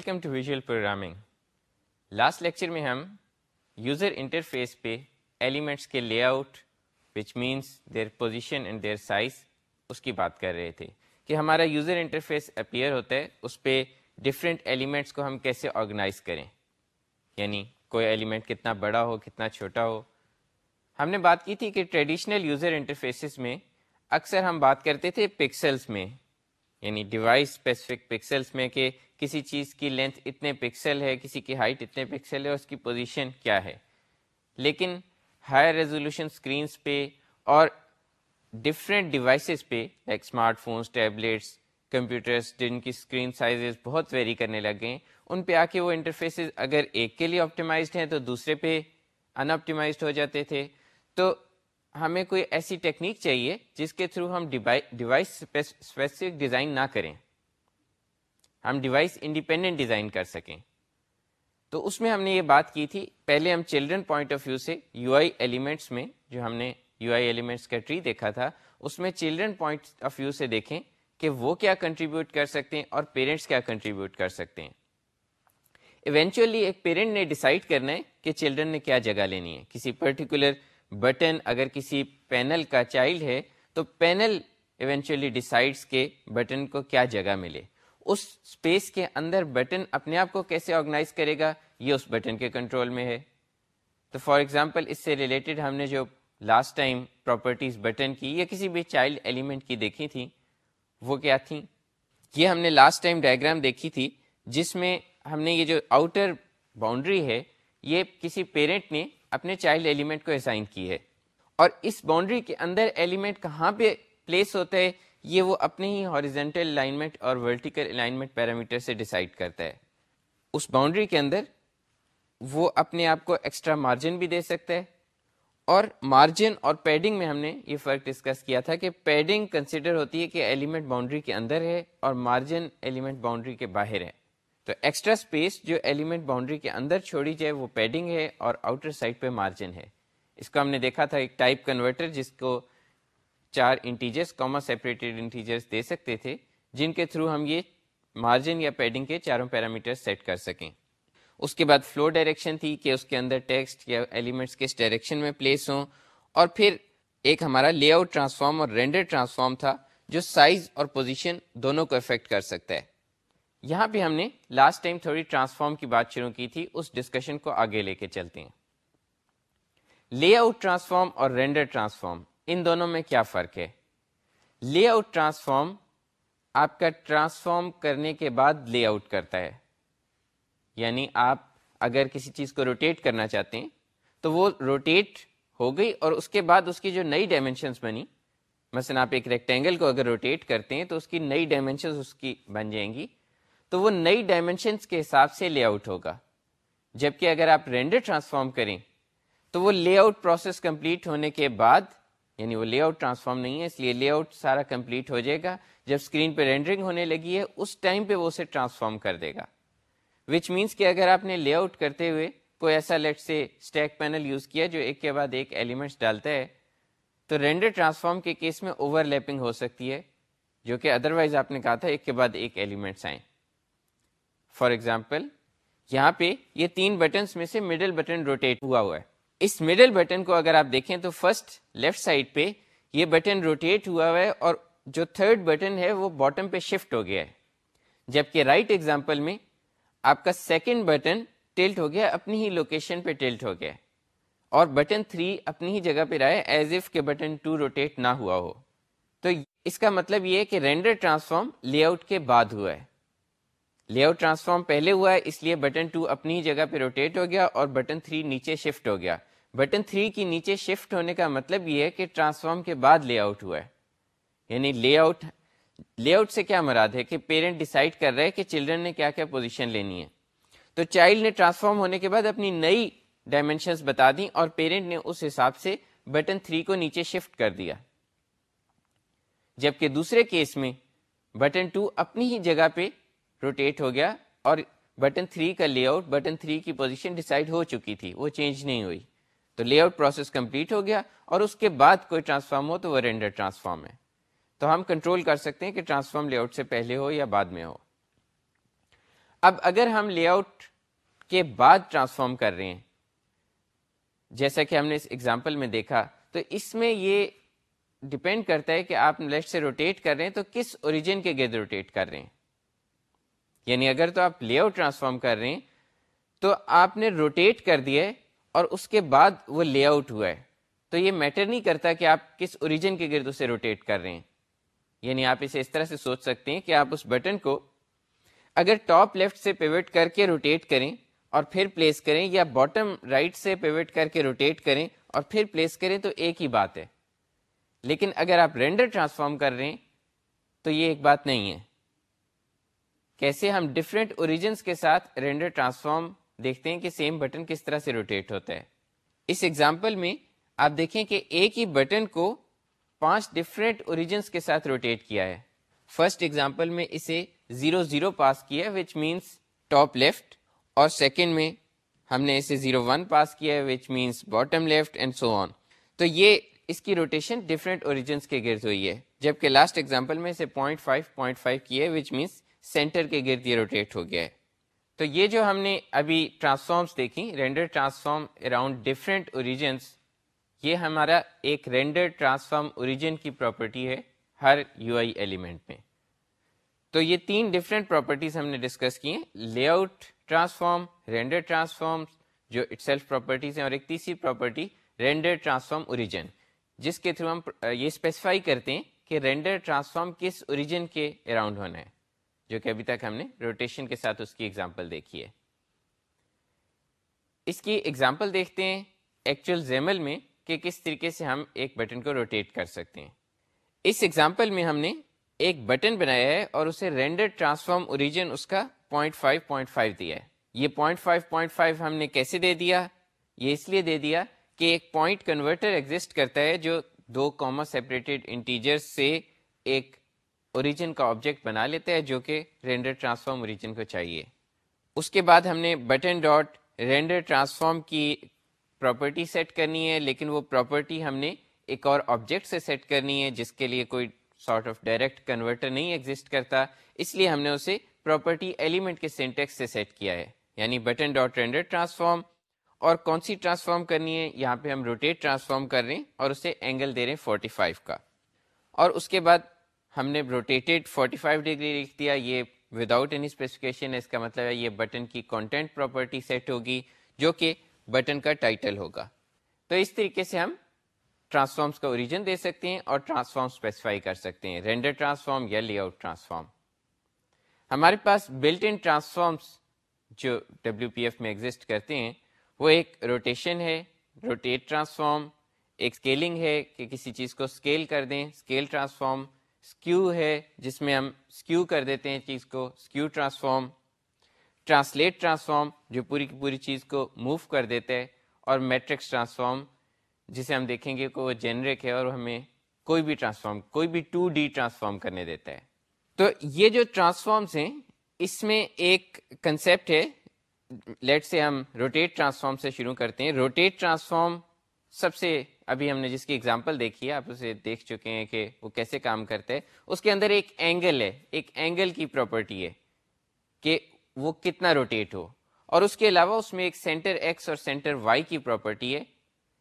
Welcome to visual programming last lecture میں ہم user interface پہ ایلیمنٹس کے layout which means their position and their size اس کی بات کر رہے تھے کہ ہمارا یوزر انٹرفیس اپیئر ہوتا ہے، اس پہ ڈفرینٹ ایلیمنٹس کو ہم کیسے آرگنائز کریں؟ یعنی کوئی ایلیمنٹ کتنا بڑا ہو، کتنا چھوٹا ہو۔ ہم نے بات کی تھی کہ ٹریڈیشنل یوزر انٹرفیسز میں اکثر ہم بات کرتے تھے پکسلس میں یعنی ڈیوائس اسپیسیفک پکسلس میں کہ کسی چیز کی لینتھ اتنے پکسل ہے، کسی کی ہائٹ اتنے پکسل ہے، اس کی پوزیشن کیا ہے۔ لیکن ہائر ریزولوشن اسکرینس پہ اور ڈفرینٹ ڈیوائسیز پہ like smart phones tablets computers جن کی اسکرین سائزز بہت ویری کرنے لگ گئے، ان پہ آ کے وہ انٹرفیسز اگر ایک کے لیے آپٹیمائزڈ ہیں تو دوسرے پہ ان آپٹیمائزڈ ہو جاتے تھے۔ تو ہمیں کوئی ایسی ٹیکنیک چاہیے جس کے تھرو ہم ڈیوائس اسپیسیفک ڈیزائن نہ کریں۔ ہم ڈیوائس انڈیپینڈنٹ ڈیزائن کر سکیں۔ تو اس میں ہم نے یہ بات کی تھی، پہلے ہم چلڈرن پوائنٹ آف ویو سے یو آئی ایلیمنٹس میں، جو ہم نے یو آئی ایلیمنٹس کا ٹری دیکھا تھا، اس میں چلڈرن پوائنٹ آف ویو سے دیکھیں کہ وہ کیا کنٹریبیوٹ کر سکتے ہیں اور پیرنٹس کیا کنٹریبیوٹ کر سکتے ہیں۔ ایونچولی ایک پیرنٹ نے ڈیسائڈ کرنا ہے کہ چلڈرن نے کیا جگہ لینی ہے۔ کسی پرٹیکولر بٹن اگر کسی پینل کا چائلڈ ہے، تو پینل ایونچولی ڈیسائڈس کے بٹن کو کیا جگہ ملے۔ اس اسپیس کے اندر بٹن اپنے آپ کو کیسے آرگنائز کرے گا؟ یہ اس بٹن کے کنٹرول میں ہے۔ تو فار ایگزامپل، اس سے ریلیٹڈ ہم نے جو لاسٹ ٹائم پراپرٹیز بٹن کی یا کسی بھی چائلڈ ایلیمنٹ کی دیکھی تھی، وہ کیا تھیں یہ ہم نے لاسٹ ٹائم ڈائگرام دیکھی تھی، جس میں ہم نے یہ جو آؤٹر باؤنڈری ہے، یہ کسی پیرنٹ نے اپنے چائلڈ ایلیمنٹ کو اسائن کی ہے۔ اور اس باؤنڈری کے اندر ایلیمنٹ کہاں پہ پلیس ہوتا ہے؟ یہ وہ اپنے ہی ہاریزنٹل الائنمنٹ اور ورٹیکل الائنمنٹ پیرامیٹر سے ڈیسائیڈ کرتا ہے۔ اس باؤنڈری کے اندر وہ اپنے آپ کو ایکسٹرا مارجن بھی دے سکتا ہے۔ اور مارجن اور پیڈنگ میں ہم نے یہ فرق ڈسکس کیا تھا کہ پیڈنگ کنسیڈر ہوتی ہے کہ ایلیمنٹ باؤنڈری کے اندر ہے اور مارجن ایلیمنٹ باؤنڈری کے باہر ہے۔ تو ایکسٹرا اسپیس جو ایلیمنٹ باؤنڈری کے اندر چھوڑی جائے وہ پیڈنگ ہے اور آؤٹر سائڈ پہ مارجن ہے۔ اس کو ہم نے دیکھا تھا ایک ٹائپ کنورٹر جس کو چار انٹیجرس کاما سیپریٹڈ انٹیجرس دے سکتے تھے، جن کے تھرو ہم یہ مارجن یا پیڈنگ کے چاروں پیرامیٹر سیٹ کر سکیں۔ اس کے بعد فلو ڈائریکشن تھی کہ اس کے اندر ٹیکسٹ یا ایلیمنٹس کس ڈائریکشن میں پلیس ہوں۔ اور پھر ایک ہمارا لے آؤٹ ٹرانسفارم اور رینڈر ٹرانسفارم تھا، جو سائز اور پوزیشن دونوں کو افیکٹ کر سکتا ہے۔ یہاں پہ ہم نے لاسٹ ٹائم تھوڑی ٹرانسفارم کی بات شروع کی تھی، اس ڈسکشن کو آگے لے کے چلتے ہیں۔ لے آؤٹ ٹرانسفارم اور رینڈر ٹرانسفارم ان دونوں میں کیا فرق ہے؟ لے آؤٹ ٹرانسفارم آپ کا ٹرانسفارم کرنے کے بعد لے آؤٹ کرتا ہے۔ یعنی آپ اگر کسی چیز کو روٹیٹ کرنا چاہتے ہیں تو وہ روٹیٹ ہو گئی اور اس کے بعد اس کی جو نئی ڈائمینشنس بنی، مثلا آپ ایک ریکٹینگل کو اگر روٹیٹ کرتے ہیں تو اس کی نئی ڈائمینشنس اس کی بن جائیں گی۔ تو وہ نئی ڈائمینشنس کے حساب سے لے آؤٹ ہوگا۔ جبکہ اگر آپ رینڈر ٹرانسفارم کریں تو وہ لے آؤٹ پروسیس کمپلیٹ ہونے کے بعد یعنی وہ لے آؤٹ ٹرانسفارم نہیں ہے، اس لیے لے آؤٹ سارا کمپلیٹ ہو جائے گا۔ جب اسکرین پہ رینڈرنگ ہونے لگی ہے، اس ٹائم پہ وہ اسے ٹرانسفارم کر دے گا۔ وچ مینس کہ اگر آپ نے لے آؤٹ کرتے ہوئے کوئی ایسا لیٹ سے اسٹیک پینل یوز کیا جو ایک کے بعد ایک ایلیمنٹس ڈالتا ہے، تو رینڈر ٹرانسفارم کے کیس میں اوور لیپنگ ہو سکتی ہے، جو کہ ادروائز آپ نے کہا تھا ایک کے بعد ایک ایلیمنٹس آئیں۔ فار ایگزامپل یہاں پہ یہ تین بٹنس میں سے مڈل بٹن روٹیٹ ہوا ہوا ہے۔ اس مڈل بٹن کو اگر آپ دیکھیں تو فرسٹ لیفٹ سائڈ پہ یہ بٹن روٹیٹ ہوا ہوا ہے اور جو تھرڈ بٹن ہے وہ باٹم پہ شفٹ ہو گیا ہے۔ جبکہ رائٹ ایگزامپل میں آپ کا سیکنڈ بٹن ٹلٹ ہو گیا، اپنی ہی لوکیشن پہ ٹلٹ ہو گیا۔ اور بٹن 3 اپنی ہی جگہ پہ رہے ایز اف کے بٹن 2 روٹیٹ نہ ہوا ہو۔ تو اس کا مطلب یہ ہے کہ رینڈر ٹرانسفارم لے آؤٹ کے بعد ہوا ہے۔ لے آؤٹ ٹرانسفارم پہلے ہوا ہے، اس لیے بٹن 2 اپنی ہی جگہ پہ روٹیٹ ہو گیا اور بٹن 3 نیچے شفٹ ہو گیا۔ بٹن 3 کی نیچے شفٹ ہونے کا مطلب یہ ہے کہ ٹرانسفارم کے بعد لے آؤٹ ہوا ہے۔ یعنی لے آؤٹ لے آؤٹ سے کیا مراد ہے کہ پیرنٹ ڈیسائڈ کر رہے کہ چلڈرن نے کیا کیا پوزیشن لینی ہے۔ تو چائلڈ نے ٹرانسفارم ہونے کے بعد اپنی نئی ڈائمینشنس بتا دی اور پیرنٹ نے اس حساب سے بٹن 3 کو نیچے شفٹ کر دیا۔ جبکہ دوسرے کیس میں بٹن 2 اپنی ہی جگہ پہ روٹیٹ ہو گیا اور بٹن 3 کا لے آؤٹ، بٹن 3 کی پوزیشن ڈیسائڈ ہو چکی تھی، وہ چینج نہیں ہوئی۔ تو لے آؤٹ پروسیس کمپلیٹ ہو گیا اور اس کے بعد کوئی ٹرانسفارم ہو تو وہ رینڈر ٹرانسفارم ہے۔ تو ہم کنٹرول کر سکتے ہیں کہ ٹرانسفارم لے آؤٹ سے پہلے ہو یا بعد میں ہو۔ اب اگر ہم لے آؤٹ کے بعد ٹرانسفارم کر رہے ہیں، جیسا کہ ہم نے اس ایگزامپل میں دیکھا، تو اس میں یہ ڈپینڈ کرتا ہے کہ آپ لیفٹ سے روٹیٹ کر رہے ہیں تو کس اوریجن کے گرد روٹیٹ کر رہے ہیں۔ یعنی اگر تو آپ لے آؤٹ ٹرانسفارم کر رہے ہیں، تو آپ نے روٹیٹ کر دیا ہے اور اس کے بعد وہ لے آؤٹ ہوا ہے۔ تو یہ میٹر نہیں کرتا کہ آپ کس اوریجن کے گرد اسے روٹیٹ کر رہے ہیں۔ یعنی آپ اسے اس طرح سے سوچ سکتے ہیں کہ آپ اس بٹن کو اگر ٹاپ لیفٹ سے پیوٹ کر کے روٹیٹ کریں اور پھر پلیس کریں یا باٹم رائٹ سے پیوٹ کر کے روٹیٹ کریں اور پھر پلیس کریں تو ایک ہی بات ہے۔ لیکن اگر آپ رینڈر ٹرانسفارم کر رہے ہیں تو یہ ایک بات نہیں ہے۔ کیسے ہم ڈفرینٹ اوریجنس کے ساتھ رینڈر ٹرانسفارم دیکھتے ہیں کہ سیم بٹن کس طرح سے روٹیٹ ہوتا ہے۔ اس ایگزامپل میں آپ دیکھیں کہ ایک ہی بٹن کو پانچ ڈفرینٹ اوریجنس کے ساتھ روٹیٹ کیا ہے۔ فرسٹ ایگزامپل میں اسے زیرو زیرو پاس کیا ہے وچ مینس ٹاپ لیفٹ اور سیکنڈ میں ہم نے اسے زیرو ون پاس کیا ہے which means bottom left and so on تو یہ اس کی روٹیشن ڈفرینٹ اوریجنس کے گرد ہوئی ہے، جبکہ لاسٹ ایگزامپل میں اسے پوائنٹ فائیو پوائنٹ فائیو کیا ہے وچ مینس سینٹر کے گرد یہ روٹیٹ ہو گیا ہے۔ تو یہ جو ہم نے ابھی ٹرانسفارمس دیکھی render transform around different origins یہ ہمارا ایک رینڈر ٹرانسفارم اوریجن کی پراپرٹی ہے ہر یو آئی ایلیمنٹ میں۔ تو یہ تین ڈفرینٹ پراپرٹیز ہم نے ڈسکس کی ہیں layout transform render transform جو اٹ سیلف پراپرٹیز ہیں، اور ایک تیسری پراپرٹی رینڈر ٹرانسفارم اوریجن جس کے تھرو ہم، یہ اسپیسیفائی کرتے ہیں کہ رینڈر ٹرانسفارم کس اوریجن کے اراؤنڈ ہونا ہے۔ جو کہ ابھی تک ہم نے روٹیشن کے ساتھ اس کی ایگزامپل دیکھی ہے۔ اس کی ایگزامپل دیکھتے ہیں ایکچوئل زیمل میں کہ کس طریقے سے ہم ایک بٹن کو روٹیٹ کر سکتے ہیں۔ اس ایگزامپل میں ہم نے ایک بٹن بنایا ہے اور اسے رینڈر ٹرانسفارم اوریجن اس کا پوائنٹ فائیو پوائنٹ فائیو دیا ہے۔ یہ پوائنٹ فائیو پوائنٹ فائیو ہم نے کیسے دے دیا؟ یہ اس لیے دے دیا کہ ایک پوائنٹ کنورٹر ایگزٹ کرتا ہے جو دو کامر سیپریٹڈ انٹیجر سے ایک اوریجن کا آبجیکٹ بنا لیتا ہے جو کہ رینڈر ٹرانسفارم اوریجن کو چاہیے۔ اس کے بعد ہم نے بٹن ڈاٹ رینڈر ٹرانسفارم کی پراپرٹی سیٹ کرنی ہے، لیکن وہ پراپرٹی ہم نے ایک اور آبجیکٹ سے سیٹ کرنی ہے، جس کے لیے کوئی سارٹ آف ڈائریکٹ کنورٹر نہیں ایگزٹ کرتا۔ اس لیے ہم نے اسے پراپرٹی ایلیمنٹ کے سینٹیکس سے سیٹ کیا ہے یعنی بٹن ڈاٹ رینڈر ٹرانسفارم اور کون سی ٹرانسفارم کرنی ہے؟ یہاں پہ ہم روٹیٹ ٹرانسفارم کر رہے ہیں اور اسے اینگل دے رہے ہیں 45 کا۔ اور اس کے بعد ہم نے روٹیٹیڈ 45 ڈگری لکھ دیا، یہ وداؤٹ اینی اسپیسیفکیشن اس کا مطلب ہے یہ بٹن کی کانٹینٹ پراپرٹی سیٹ ہوگی، جو کہ بٹن کا ٹائٹل ہوگا۔ تو اس طریقے سے ہم ٹرانسفارمس کا اوریجن دے سکتے ہیں اور ٹرانسفارم اسپیسیفائی کر سکتے ہیں۔ رینڈر ٹرانسفارم یا لے آؤٹ ٹرانسفارم ہمارے پاس بلٹ ان ٹرانسفارمس جو ڈبلو پی ایف میں ایگزٹ کرتے ہیں، وہ ایک روٹیشن ہے روٹیٹ ٹرانسفارم ایک اسکیلنگ ہے کہ کسی چیز کو اسکیل کر دیں اسکیل ٹرانسفارم اسکیو ہے جس میں ہم اسکیو کر دیتے ہیں چیز کو اسکیو ٹرانسفارم، ٹرانسلیٹ ٹرانسفارم جو پوری کی پوری چیز کو موو کر دیتا ہے، اور میٹرکس ٹرانسفارم جسے ہم دیکھیں گے کہ وہ جنرک ہے اور ہمیں کوئی بھی ٹرانسفارم، کوئی بھی ٹو ڈی ٹرانسفارم کرنے دیتا ہے۔ تو یہ جو ٹرانسفارمس ہیں، اس میں ایک کنسیپٹ ہے۔ لیٹ سے ہم روٹیٹ ٹرانسفارم سے شروع کرتے ہیں۔ روٹیٹ ٹرانسفارم سب سے ابھی ہم نے جس کی ایگزامپل دیکھی ہے، آپ اسے دیکھ چکے ہیں کہ وہ کیسے کام کرتے ہیں۔ اس کے اندر ایک اینگل ہے، ایک اینگل کی پراپرٹی ہے کہ وہ کتنا روٹیٹ ہو۔ اور اس کے علاوہ اس میں ایک سینٹر ایکس اور سینٹر وائی کی پراپرٹی ہے،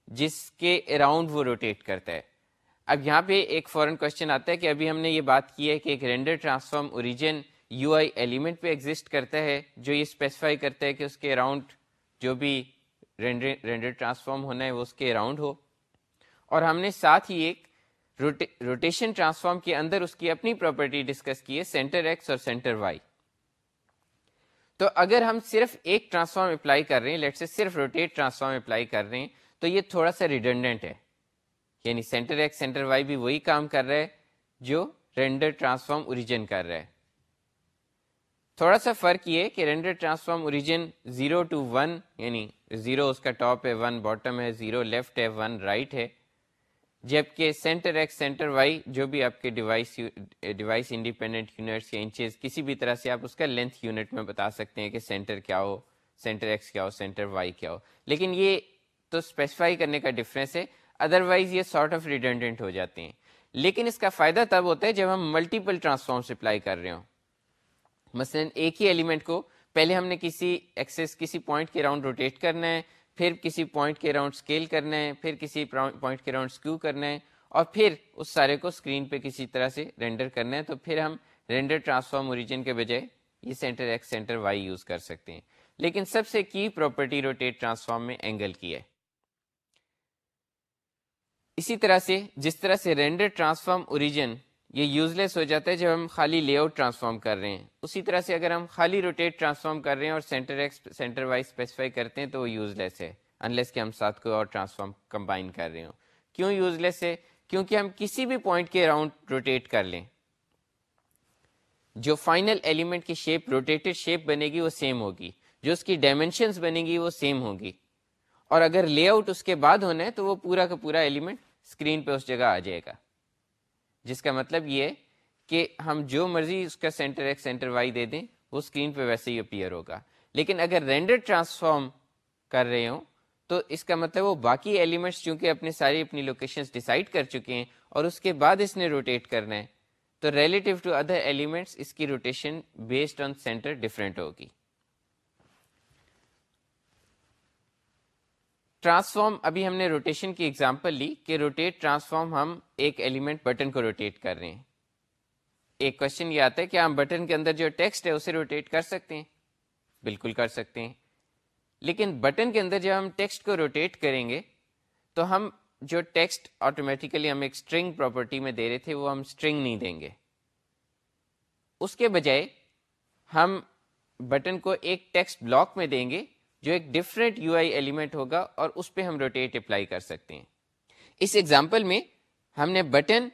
جس کے اراؤنڈ وہ روٹیٹ کرتا ہے۔ اب یہاں پہ ایک فورن کوشچن آتا ہے کہ ابھی ہم نے یہ بات کی ہے کہ ایک render transform origin U I element پہ ایگزٹ کرتا ہے، جو یہ اسپیسیفائی کرتا ہے کہ اس کے اراؤنڈ جو بھی رینڈر ٹرانسفارم ہونا ہے، وہ اس کے اراؤنڈ ہو۔ اور ہم نے ساتھ ہی ایک روٹیشن ٹرانسفارم کے اندر اس کی اپنی پراپرٹی ڈسکس کی ہے سینٹر ایکس اور سینٹر وائی تو اگر ہم صرف ایک ٹرانسفارم اپلائی کر رہے ہیں لیٹ سے صرف روٹیٹ ٹرانسفارم اپلائی کر رہے ہیں، تو یہ تھوڑا سا ریڈنڈنٹ ہے۔ یعنی سینٹر ایکس سینٹر وائی بھی وہی کام کر رہا ہے جو رینڈر ٹرانسفارم اوریجن کر رہا ہے۔ تھوڑا سا فرق یہ کہ render transform origin zero to one یعنی زیرو اس کا ٹاپ ہے ون باٹم ہے زیرو لیفٹ ہے ون رائٹ ہے. جبکہ سینٹر ایکس سینٹر وائی جو بھی آپ کے ڈیوائس ڈیوائس انڈیپینڈنٹ یونٹس یا انچز کسی بھی طرح سے آپ اس کا لینتھ یونٹ میں بتا سکتے ہیں کہ سینٹر کیا ہو سینٹر ایکس کیا ہو سینٹر وائی کیا ہو. لیکن یہ تو اسپیسیفائی کرنے کا ڈفرینس ہے ادروائز یہ سارٹ آف ریڈنڈنٹ ہو جاتے ہیں. لیکن اس کا فائدہ تب ہوتا ہے جب ہم ملٹیپل ٹرانسفارم اپلائی کر رہے ہوں۔ مثلا ایک ہی ایلیمنٹ کو پہلے ہم نے کسی ایکسس کسی پوائنٹ کے راؤنڈ روٹیٹ کرنا ہے، پھر کسی پوائنٹ کے راؤنڈ اسکیل کرنا ہے، پھر کسی پوائنٹ کے راؤنڈ اسکیو کرنا ہے، اور پھر اس سارے کو اسکرین پہ کسی طرح سے رینڈر کرنا ہے۔ تو پھر ہم رینڈر ٹرانسفارم اوریجن کے بجائے یہ centre X centre Y use کر سکتے ہیں۔ لیکن سب سے کی پراپرٹی روٹیٹ ٹرانسفارم میں اینگل کی ہے۔ اسی طرح سے جس طرح سے رینڈر ٹرانسفارم اوریجن یہ یوز لیس ہو جاتا ہے جب ہم خالی لے آؤٹ ٹرانسفارم کر رہے ہیں۔ اسی طرح سے اگر ہم خالی روٹیٹ ٹرانسفارم کر رہے ہیں اور centre X centre Y specify کرتے ہیں تو وہ یوز لیس ہے انلیس کہ ہم ساتھ کو اور ٹرانسفارم کمبائن کر رہے ہوں۔ کیوں یوز لیس ہے؟ کیونکہ ہم کسی بھی پوائنٹ کے اراؤنڈ روٹیٹ کر لیں۔ جو فائنل ایلیمنٹ کی شیپ روٹیٹڈ شیپ بنے گی وہ سیم ہوگی۔ جو اس کی ڈائمینشنس بنے گی وہ سیم ہوگی۔ اور اگر لے آؤٹ اس کے بعد ہونا ہے تو وہ پورا کا پورا ایلیمنٹ اسکرین پہ اس جگہ آ جائے گا۔ جس کا مطلب یہ کہ ہم جو مرضی اس کا سینٹر ایکس سینٹر وائی دے دیں، وہ اسکرین پہ ویسے ہی اپیئر ہوگا۔ لیکن اگر رینڈر ٹرانسفارم کر رہے ہوں، تو اس کا مطلب وہ باقی ایلیمنٹس چونکہ اپنے ساری اپنی لوکیشن ڈیسائڈ کر چکے ہیں اور اس کے بعد اس نے روٹیٹ کرنا ہے، تو ریلیٹو ٹو ادر ایلیمنٹس اس کی rotation based on centre different ہوگی۔ ٹرانسفارم، ابھی ہم نے روٹیشن کی ایگزامپل لی کہ روٹیٹ ٹرانسفارم ہم ایک ایلیمنٹ بٹن کو روٹیٹ کر رہے ہیں۔ ایک کوشچن یہ آتا ہے کہ ہم بٹن کے اندر جو ٹیکسٹ ہے اسے روٹیٹ کر سکتے ہیں۔ بالکل کر سکتے ہیں۔ لیکن بٹن کے اندر جب ہم ٹیکسٹ کو روٹیٹ کریں گے، تو ہم جو ٹیکسٹ آٹومیٹیکلی ہم ایک اسٹرنگ پراپرٹی میں دے رہے تھے، وہ ہم اسٹرنگ نہیں دیں گے۔ اس کے بجائے ہم بٹن کو ایک ٹیکسٹ بلاک میں دیں گے جو ایک ڈفرینٹ یو آئی ایلیمنٹ ہوگا اور اس پہ ہم روٹیٹ اپلائی کر سکتے ہیں۔ اس ایگزامپل میں ہم نے بٹن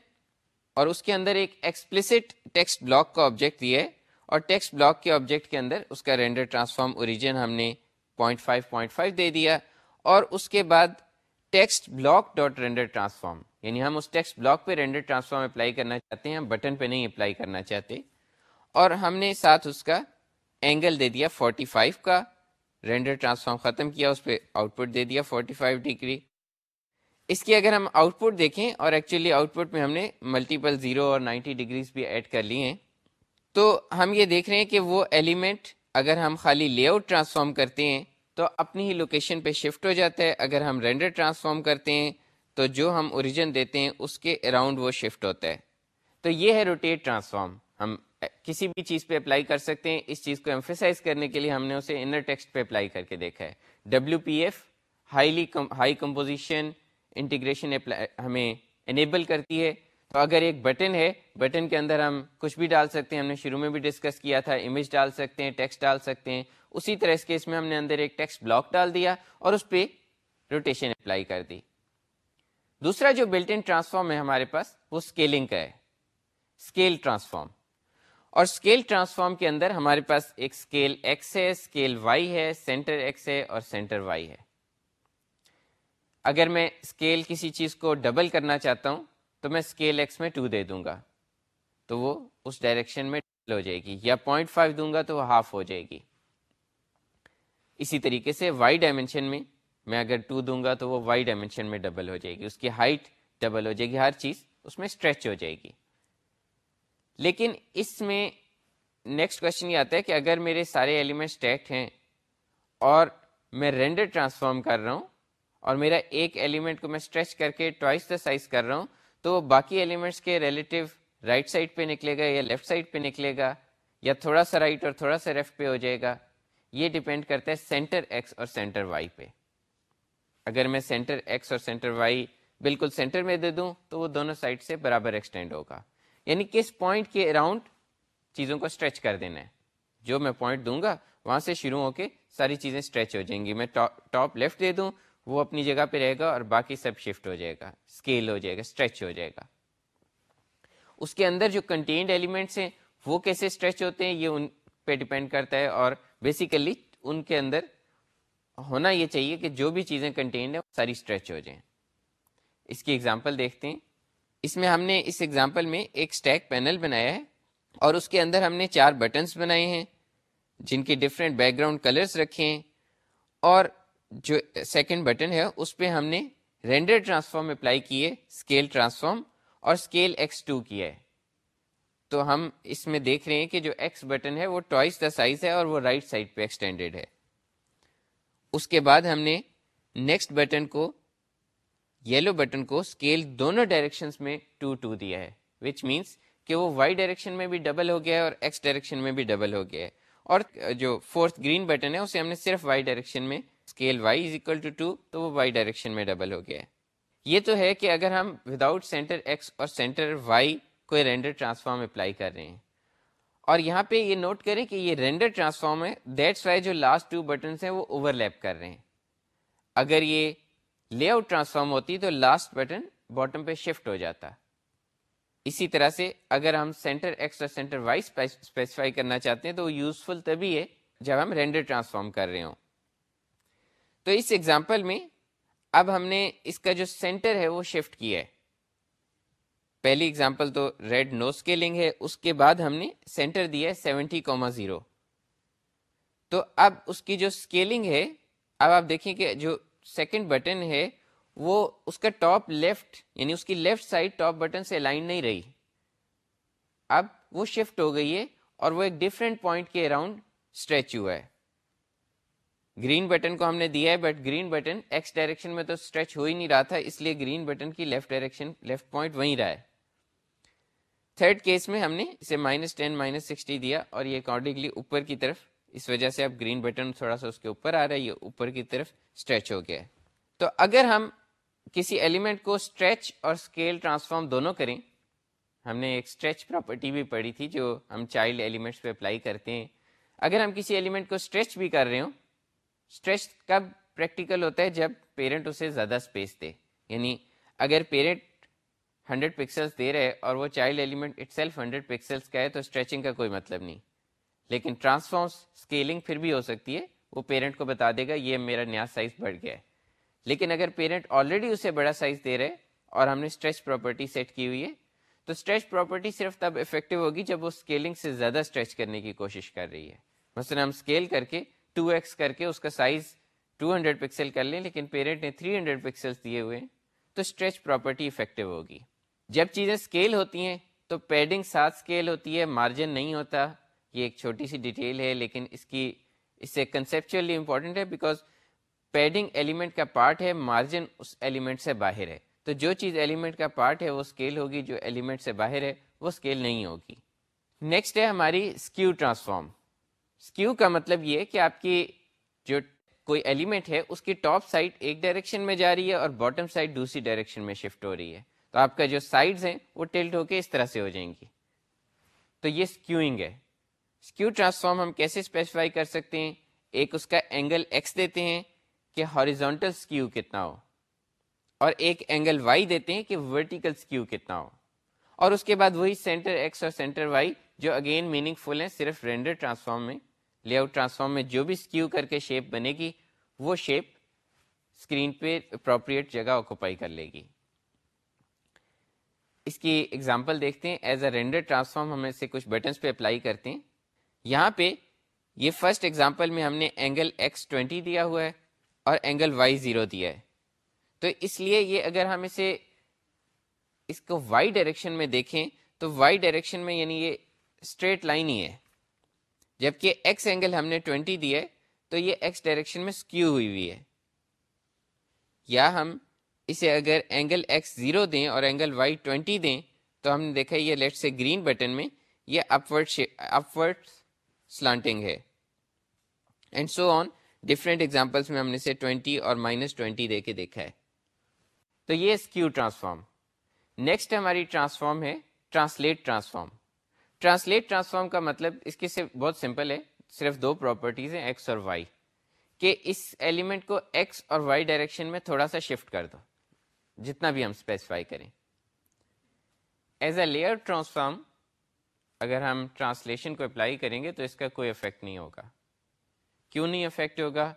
اور اس کے اندر ایک ایکسپلسٹ ٹیکسٹ بلاک کا آبجیکٹ دیا ہے اور ٹیکسٹ بلاک کے آبجیکٹ کے اندر اس کا رینڈر ٹرانسفارم اوریجن ہم نے پوائنٹ فائیو پوائنٹ فائیو دے دیا اور اس کے بعد text block dot render transform یعنی ہم اس ٹیکسٹ بلاک پہ رینڈر ٹرانسفارم اپلائی کرنا چاہتے ہیں، ہم بٹن پہ نہیں اپلائی کرنا چاہتے۔ اور ہم نے ساتھ اس کا اینگل دے دیا 45 کا۔ رینڈر ٹرانسفارم ختم کیا، اس پہ آؤٹ پٹ دے دیا 45 ڈگری اس کی اگر ہم آؤٹ پٹ دیکھیں اور ایکچولی آؤٹ پٹ میں ہم نے ملٹیپل زیرو اور 90 ڈگریز بھی ایڈ کر لی ہیں، تو ہم یہ دیکھ رہے ہیں کہ وہ ایلیمنٹ اگر ہم خالی لے آؤٹ ٹرانسفارم کرتے ہیں تو اپنی ہی لوکیشن پہ شفٹ ہو جاتا ہے۔ اگر ہم رینڈر ٹرانسفارم کرتے ہیں تو جو ہم اوریجن دیتے ہیں، اس کے اراؤنڈ وہ شفٹ ہوتا ہے۔ تو یہ ہے روٹیٹ ٹرانسفارم ہم کسی بھی چیز پہ اپلائی کر سکتے ہیں۔ اس چیز کو ایمفیسائز کرنے کے لیے ہم نے اسے انر ٹیکسٹ پہ اپلائی کر کے دیکھا ہے۔ W P F highly high composition integration ہمیں انیبل کرتی ہے۔ تو اگر ایک بٹن ہے بٹن کے اندر ہم کچھ بھی ڈال سکتے ہیں۔ ہم نے شروع میں بھی ڈسکس کیا تھا امیج ڈال سکتے ہیں ٹیکسٹ ڈال سکتے ہیں۔ اسی طرح اس کیس میں ہم نے اندر ایک ٹیکسٹ بلاک ڈال دیا اور اس پہ روٹیشن اپلائی کر دی۔ دوسرا جو بلٹ ان ٹرانسفارم ہے ہمارے پاس، وہ اسکیلنگ کا ہے۔ اسکیل ٹرانسفارم اور اسکیل ٹرانسفارم کے اندر ہمارے پاس ایک اسکیل ایکس ہے اسکیل وائی ہے سینٹر ایکس ہے اور سینٹر وائی ہے۔ اگر میں اسکیل کسی چیز کو ڈبل کرنا چاہتا ہوں، تو میں اسکیل ایکس میں ٹو دے دوں گا۔ تو وہ اس ڈائریکشن میں ڈبل ہو جائے گی۔ یا پوائنٹ فائیو دوں گا تو وہ ہاف ہو جائے گی۔ اسی طریقے سے وائی ڈائمینشن میں میں اگر ٹو دوں گا تو وہ وائی ڈائمینشن میں ڈبل ہو جائے گی۔ اس کی ہائٹ ڈبل ہو جائے گی۔ ہر چیز اس میں اسٹریچ ہو جائے گی۔ لیکن اس میں نیکسٹ کوشچن یہ آتا ہے کہ اگر میرے سارے ایلیمنٹ اسٹیکٹ ہیں اور میں رینڈر ٹرانسفارم کر رہا ہوں اور میرا ایک ایلیمنٹ کو میں اسٹریچ کر کے ٹوائس دا سائز کر رہا ہوں، تو باقی ایلیمنٹس کے ریلیٹیو رائٹ سائڈ پہ نکلے گا یا لیفٹ سائڈ پہ نکلے گا یا تھوڑا سا رائٹ اور تھوڑا سا لیفٹ پہ ہو جائے گا؟ یہ ڈپینڈ کرتا ہے سینٹر ایکس اور سینٹر وائی پہ۔ اگر میں سینٹر ایکس اور سینٹر وائی بالکل سینٹر میں دے دوں تو وہ دونوں سائڈ سے برابر ایکسٹینڈ ہوگا۔ یعنی کس پوائنٹ کے اراؤنڈ چیزوں کو اسٹریچ کر دینا ہے۔ جو میں پوائنٹ دوں گا، وہاں سے شروع ہو کے ساری چیزیں اسٹریچ ہو جائیں گی۔ میں ٹاپ لیفٹ دے دوں، وہ اپنی جگہ پہ رہے گا اور باقی سب شفٹ ہو جائے گا۔ اسکیل ہو جائے گا اسٹریچ ہو جائے گا۔ اس کے اندر جو کنٹینڈ ایلیمنٹس ہیں، وہ کیسے اسٹریچ ہوتے ہیں، یہ ان پہ ڈپینڈ کرتا ہے۔ اور بیسیکلی ان کے اندر ہونا یہ چاہیے کہ جو بھی چیزیں کنٹینڈ ہیں ساری اسٹریچ ہو جائیں۔ اس کی ایگزامپل دیکھتے ہیں۔ اس میں ہم نے اس ایگزامپل میں ایک اسٹیک پینل بنایا ہے اور اس کے اندر ہم نے چار بٹنس بنائے ہیں، جن کے ڈفرینٹ بیک گراؤنڈ کلرس رکھے ہیں اور جو سیکنڈ بٹن ہے، اس پہ ہم نے رینڈر ٹرانسفارم اپلائی کیے اسکیل ٹرانسفارم اور اسکیل ایکس ٹو کیا ہے۔ تو ہم اس میں دیکھ رہے ہیں کہ جو ایکس بٹن ہے، وہ ٹوائس دا سائز ہے اور وہ رائٹ right سائڈ پہ ایکسٹینڈیڈ ہے۔ اس کے بعد ہم نے نیکسٹ بٹن کو یلو بٹن کو اسکیل دونوں ڈائریکشن میں ٹو ٹو دیا ہے وچ مینس کہ وہ وائی ڈائریکشن میں بھی ڈبل ہو گیا ہے اور ایکس ڈائریکشن میں بھی ڈبل ہو گیا ہے اور جو فورتھ گرین بٹن ہے اسے ہم نے صرف وائی ڈائریکشن میں scale Y is equal to two تو وہ وائی ڈائریکشن میں ڈبل ہو گیا ہے یہ تو ہے کہ اگر ہم وداؤٹ سینٹر ایکس اور سینٹر وائی کوئی رینڈر ٹرانسفارم اپلائی کر رہے ہیں اور یہاں پہ یہ نوٹ کریں کہ یہ رینڈر ٹرانسفارم ہے دیٹس وائی جو لاسٹ ٹو بٹنس ہیں وہ اوور لیپ کر رہے ہیں اگر یہ لے آؤٹ ٹرانسفارم ہوتی تو لاسٹ بٹن باٹم پہ شفٹ ہو جاتا۔ اسی طرح سے اگر ہم سینٹر ایکس اور سینٹر وائی اسپیسیفائی کرنا چاہتے ہیں تو وہ یوزفل تبھی ہے جب ہم رینڈر ٹرانسفارم کر رہے ہوں۔ تو اس ایگزامپل میں اب ہم نے اس کا جو سینٹر ہے وہ شفٹ کیا ہے۔ پہلی اگزامپل تو ریڈ نو اسکیلنگ ہے، اس کے بعد ہم نے سینٹر دیا ہے سیونٹی کوما زیرو تو اب اس کی جو اسکیلنگ ہے، اب آپ دیکھیں کہ جو سیکنڈ بٹن ہے، وہ اس کا ٹاپ لیفٹ یعنی اس کی لیفٹ سائڈ ٹاپ بٹن سے لائن نہیں رہی۔ اب وہ شفٹ ہو گئی ہے اور وہ ایک ڈفرینٹ پوائنٹ کے اراؤنڈ اسٹریچ ہوا ہے۔ گرین بٹن کو ہم نے دیا ہے but green button X direction میں تو اسٹریچ ہو ہی نہیں رہا تھا، اس لیے گرین بٹن کی لیفٹ ڈائریکشن لیفٹ پوائنٹ وہیں رہا ہے۔ تھرڈ کیس میں ہم نے اسے مائنس ٹین مائنس سکسٹی دیا اور یہ اکارڈنگلی اوپر کی طرف اس وجہ سے اب گرین بٹن تھوڑا سا اس کے اوپر آ رہا ہے، یہ اوپر کی طرف اسٹریچ ہو گیا ہے۔ تو اگر ہم کسی ایلیمنٹ کو اسٹریچ اور اسکیل ٹرانسفارم دونوں کریں، ہم نے ایک اسٹریچ پراپرٹی بھی پڑھی تھی جو ہم چائلڈ ایلیمنٹس پہ اپلائی کرتے ہیں۔ اگر ہم کسی ایلیمنٹ کو اسٹریچ بھی کر رہے ہوں اسٹریچ کب پریکٹیکل ہوتا ہے؟ جب پیرنٹ اسے زیادہ اسپیس دے۔ یعنی اگر پیرنٹ ہنڈریڈ پکسلس دے رہے اور وہ child element itself hundred pixels کا ہے، تو اسٹریچنگ کا کوئی مطلب نہیں۔ لیکن ٹرانسفارم اسکیلنگ پھر بھی ہو سکتی ہے، وہ پیرنٹ کو بتا دے گا، یہ میرا نیا سائز بڑھ گیا ہے۔ لیکن اگر پیرنٹ آلریڈی اسے بڑا سائز دے رہے اور ہم نے اسٹریچ پراپرٹی سیٹ کی ہوئی ہے، تو اسٹریچ پراپرٹی صرف تب افیکٹو ہوگی جب وہ اسکیلنگ سے زیادہ اسٹریچ کرنے کی کوشش کر رہی ہے۔ مثلا ہم اسکیل کر کے ٹو ایکس کر کے اس کا سائز ٹو ہنڈریڈ پکسل کر لیں، لیکن پیرنٹ نے تھری ہنڈریڈ پکسل دیے ہوئے تو اسٹریچ پراپرٹی افیکٹو ہوگی۔ جب چیزیں اسکیل ہوتی ہیں، تو پیڈنگ ساتھ اسکیل ہوتی ہے مارجن نہیں ہوتا یہ ایک چھوٹی سی ڈیٹیل ہے، لیکن اس کی، اس سے کنسیپچلی امپورٹنٹ ہے بیکاز پیڈنگ ایلیمنٹ کا پارٹ ہے مارجن اس ایلیمنٹ سے باہر ہے۔ تو جو چیز ایلیمنٹ کا پارٹ ہے، وہ اسکیل ہوگی، جو ایلیمنٹ سے باہر ہے، وہ اسکیل نہیں ہوگی۔ نیکسٹ ہے ہماری اسکیو ٹرانسفارم اسکیو کا مطلب یہ کہ آپ کی جو کوئی ایلیمنٹ ہے، اس کی ٹاپ سائڈ ایک ڈائریکشن میں جا رہی ہے اور باٹم سائڈ دوسری ڈائریکشن میں شفٹ ہو رہی ہے۔ تو آپ کا جو سائڈز ہیں، وہ ٹلٹ ہو کے اس طرح سے ہو جائیں گی۔ تو یہ اسکیوئنگ ہے۔ اسکیو ٹرانسفارم ہم کیسے اسپیسیفائی کر سکتے ہیں؟ ایک اس کا اینگل ایکس دیتے ہیں کہ ہاریزونٹل اسکیو کتنا ہو، اور ایک اینگل وائی دیتے ہیں کہ ورٹیکل اسکیو کتنا ہو، اور اس کے بعد وہی سینٹر ایکس اور سینٹر وائی جو اگین میننگ فل ہیں، صرف رینڈر ٹرانسفارم میں لے آؤٹ ٹرانسفارم میں جو بھی اسکیو کر کے شیپ بنے گی، وہ شیپ اسکرین پہ اپروپریٹ جگہ آکوپائی کر لے گی۔ اس کی ایگزامپل دیکھتے ہیں ایز اے رینڈر ٹرانسفارم ہم سے کچھ بٹنس پہ اپلائی کرتے ہیں۔ یہاں پہ یہ فرسٹ ایگزامپل میں ہم نے اینگل ایکس ٹوینٹی دیا ہوا ہے اور اینگل وائی زیرو دیا ہے۔ تو اس لیے یہ اگر ہم اسے اس کو وائی ڈائریکشن میں دیکھیں تو وائی ڈائریکشن میں یعنی یہ اسٹریٹ لائن ہی ہے۔ جبکہ ایکس اینگل ہم نے 20 دیا ہے تو یہ ایکس ڈائریکشن میں سکیو ہوئی ہوئی ہے۔ یا ہم اسے اگر اینگل ایکس زیرو دیں اور اینگل وائی ٹوینٹی دیں تو ہم نے دیکھا یہ لیٹ سے گرین بٹن میں یہ اپورڈ اپورڈ سلانٹنگ ہے and so on different examples میں ہم نے اسے ٹوینٹی اور مائنس ٹوینٹی دے کے دیکھا ہے تو یہ اسکیو ٹرانسفارم نیکسٹ ہماری ٹرانسفارم ہے ٹرانسلیٹ ٹرانسفارم ٹرانسلیٹ ٹرانسفارم کا مطلب اس کے سے بہت سمپل ہے صرف دو پراپرٹیز ہیں ایکس اور وائی کہ اس ایلیمنٹ کو ایکس اور وائی ڈائریکشن میں تھوڑا سا شفٹ کر دو جتنا بھی ہم اسپیسیفائی کریں ایز اے لیئر ٹرانسفارم اگر ہم ٹرانسلیشن کو اپلائی کریں گے تو اس کا کوئی افیکٹ نہیں ہوگا۔ کیوں نہیں افیکٹ ہوگا؟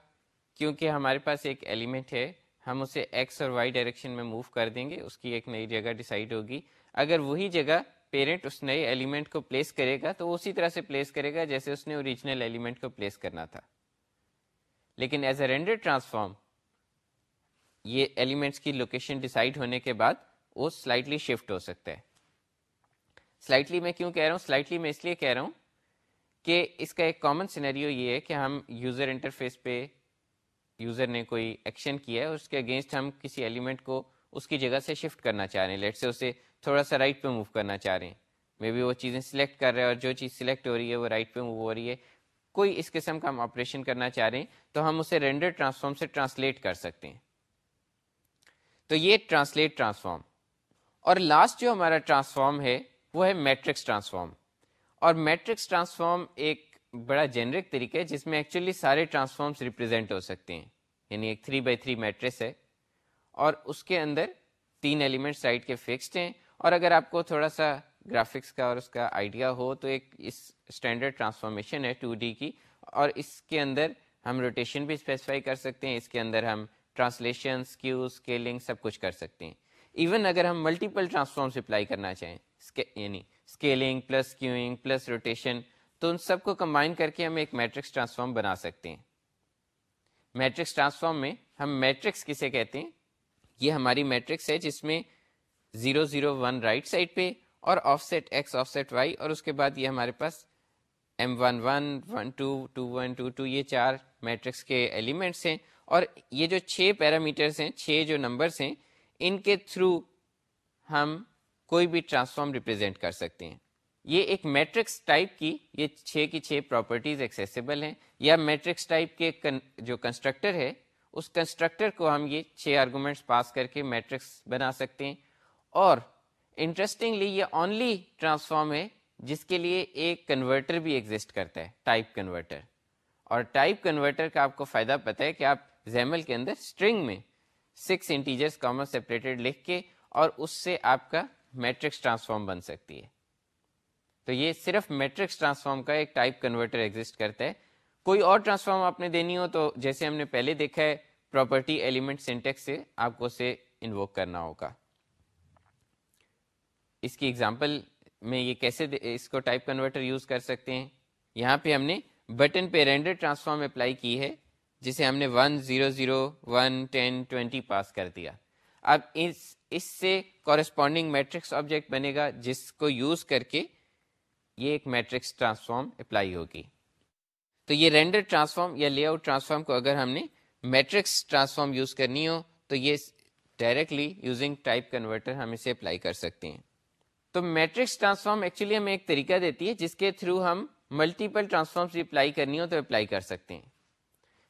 کیونکہ ہمارے پاس ایک ایلیمنٹ ہے، ہم اسے ایکس اور وائی ڈائریکشن میں موو کر دیں گے، اس کی ایک نئی جگہ ڈیسائیڈ ہوگی۔ اگر وہی جگہ پیرنٹ اس نئے ایلیمنٹ کو پلیس کرے گا تو اسی طرح سے پلیس کرے گا جیسے اس نے اوریجنل ایلیمنٹ کو پلیس کرنا تھا۔ لیکن ایز اے رینڈر ٹرانسفارم یہ ایلیمنٹس کی لوکیشن ڈیسائیڈ ہونے کے بعد وہ سلائٹلی شفٹ ہو سکتا ہے۔ سلائٹلی میں کیوں کہہ رہا ہوں؟ سلائٹلی میں اس لیے کہہ رہا ہوں کہ اس کا ایک کامن سینیریو یہ ہے کہ ہم یوزر انٹرفیس پہ یوزر نے کوئی ایکشن کیا ہے اس کے اگینسٹ ہم کسی ایلیمنٹ کو اس کی جگہ سے شفٹ کرنا چاہ رہے ہیں. لیٹ سے اسے تھوڑا سا رائٹ پہ موو کرنا چاہ رہے ہیں. مے بی وہ چیزیں سلیکٹ کر رہے ہیں اور جو چیز سلیکٹ ہو رہی ہے وہ رائٹ پہ موو ہو رہی ہے. کوئی اس قسم کا ہم آپریشن کرنا چاہ رہے ہیں تو ہم اسے رینڈر ٹرانسفارم سے ٹرانسلیٹ کر سکتے ہیں. تو یہ ٹرانسلیٹ ٹرانسفارم اور لاسٹ جو ہمارا ٹرانسفارم ہے وہ ہے میٹرکس ٹرانسفارم۔ اور میٹرکس ٹرانسفارم ایک بڑا جنرک طریقہ ہے جس میں ایکچولی سارے ٹرانسفارمس ریپرزینٹ ہو سکتے ہیں۔ یعنی ایک تھری بائی تھری میٹرس ہے۔ اور اس کے اندر تین ایلیمنٹ سائڈ کے فکسڈ ہیں۔ اور اگر آپ کو تھوڑا سا گرافکس کا اور اس کا آئیڈیا ہو تو ایک اس اسٹینڈرڈ ٹرانسفارمیشن ہے ٹو ڈی کی۔ اور اس کے اندر ہم روٹیشن بھی اسپیسیفائی کر سکتے ہیں۔ اس کے اندر ہم ٹرانسلیشن اسکیو اسکیلنگ سب کچھ کر سکتے ہیں۔ ایون اگر ہم ملٹیپل ٹرانسفارمس اپلائی کرنا چاہیں یعنی scaling plus skewing plus rotation تو ان سب کو کمبائن کر کے ہم ایک میٹرکس ٹرانسفارم بنا سکتے ہیں۔ میٹرکس ٹرانسفارم میں ہم میٹرکس کسے کہتے ہیں؟ یہ ہماری میٹرکس ہے جس میں zero zero one right side پہ اور offset X offset Y اور اس کے بعد یہ ہمارے پاس M one one one two two one two two یہ چار میٹرکس کے ایلیمنٹس ہیں۔ اور یہ جو چھ پیرامیٹرس ہیں، چھ جو نمبرس ہیں، ان کے تھرو ہم کوئی بھی ٹرانسفارم ریپرزینٹ کر سکتے ہیں۔ یہ ایک میٹرکس ٹائپ کی، یہ چھ کی چھ پراپرٹیز ایکسیسیبل ہیں۔ یا میٹرکس ٹائپ کے جو کنسٹرکٹر ہے، اس کنسٹرکٹر کو ہم یہ چھ آرگومنٹس پاس کر کے میٹرکس بنا سکتے ہیں۔ اور انٹرسٹنگلی یہ اونلی ٹرانسفارم ہے، جس کے لیے ایک کنورٹر بھی ایگزٹ کرتا ہے ٹائپ کنورٹر اور ٹائپ کنورٹر کا آپ کو فائدہ پتہ ہے کہ آپ زیمل کے اندر اسٹرنگ میں سکس انٹیجرس کامن سیپریٹڈ لکھ کے، اور اس سے آپ کا میٹرکس ٹرانسفارم بن سکتی ہے۔ تو یہ صرف میٹرکس ٹرانسفارم کا ایک ٹائپ کنورٹر ایگزٹ کرتا ہے۔ کوئی اور ٹرانسفارم آپ نے دینی ہو تو جیسے ہم نے پہلے دیکھا ہے، پراپرٹی ایلیمنٹ سینٹیکس سے آپ کو اسے انووک کرنا ہوگا۔ اس کی ایگزامپل میں یہ کیسے اس کو ٹائپ کنورٹر یوز کر سکتے ہیں۔ یہاں پہ ہم نے بٹن پہ رینڈر ٹرانسفارم اپلائی کی ہے، جسے ہم نے one zero zero one ten twenty pass کر دیا۔ اب اس اس سے کورسپونڈنگ میٹرکس آبجیکٹ بنے گا جس کو یوز کر کے یہ ایک میٹرکس ٹرانسفارم اپلائی ہوگی۔ تو یہ رینڈر ٹرانسفارم یا لے آؤٹ ٹرانسفارم کو اگر ہم نے میٹرکس ٹرانسفارم یوز کرنی ہو، تو یہ ڈائریکٹلی یوزنگ ٹائپ کنورٹر ہم اسے اپلائی کر سکتے ہیں۔ تو میٹرکس ٹرانسفارم ایکچولی ہمیں ایک طریقہ دیتی ہے جس کے تھرو ہم ملٹیپل ٹرانسفارمس اپلائی کرنی ہو تو اپلائی کر سکتے ہیں۔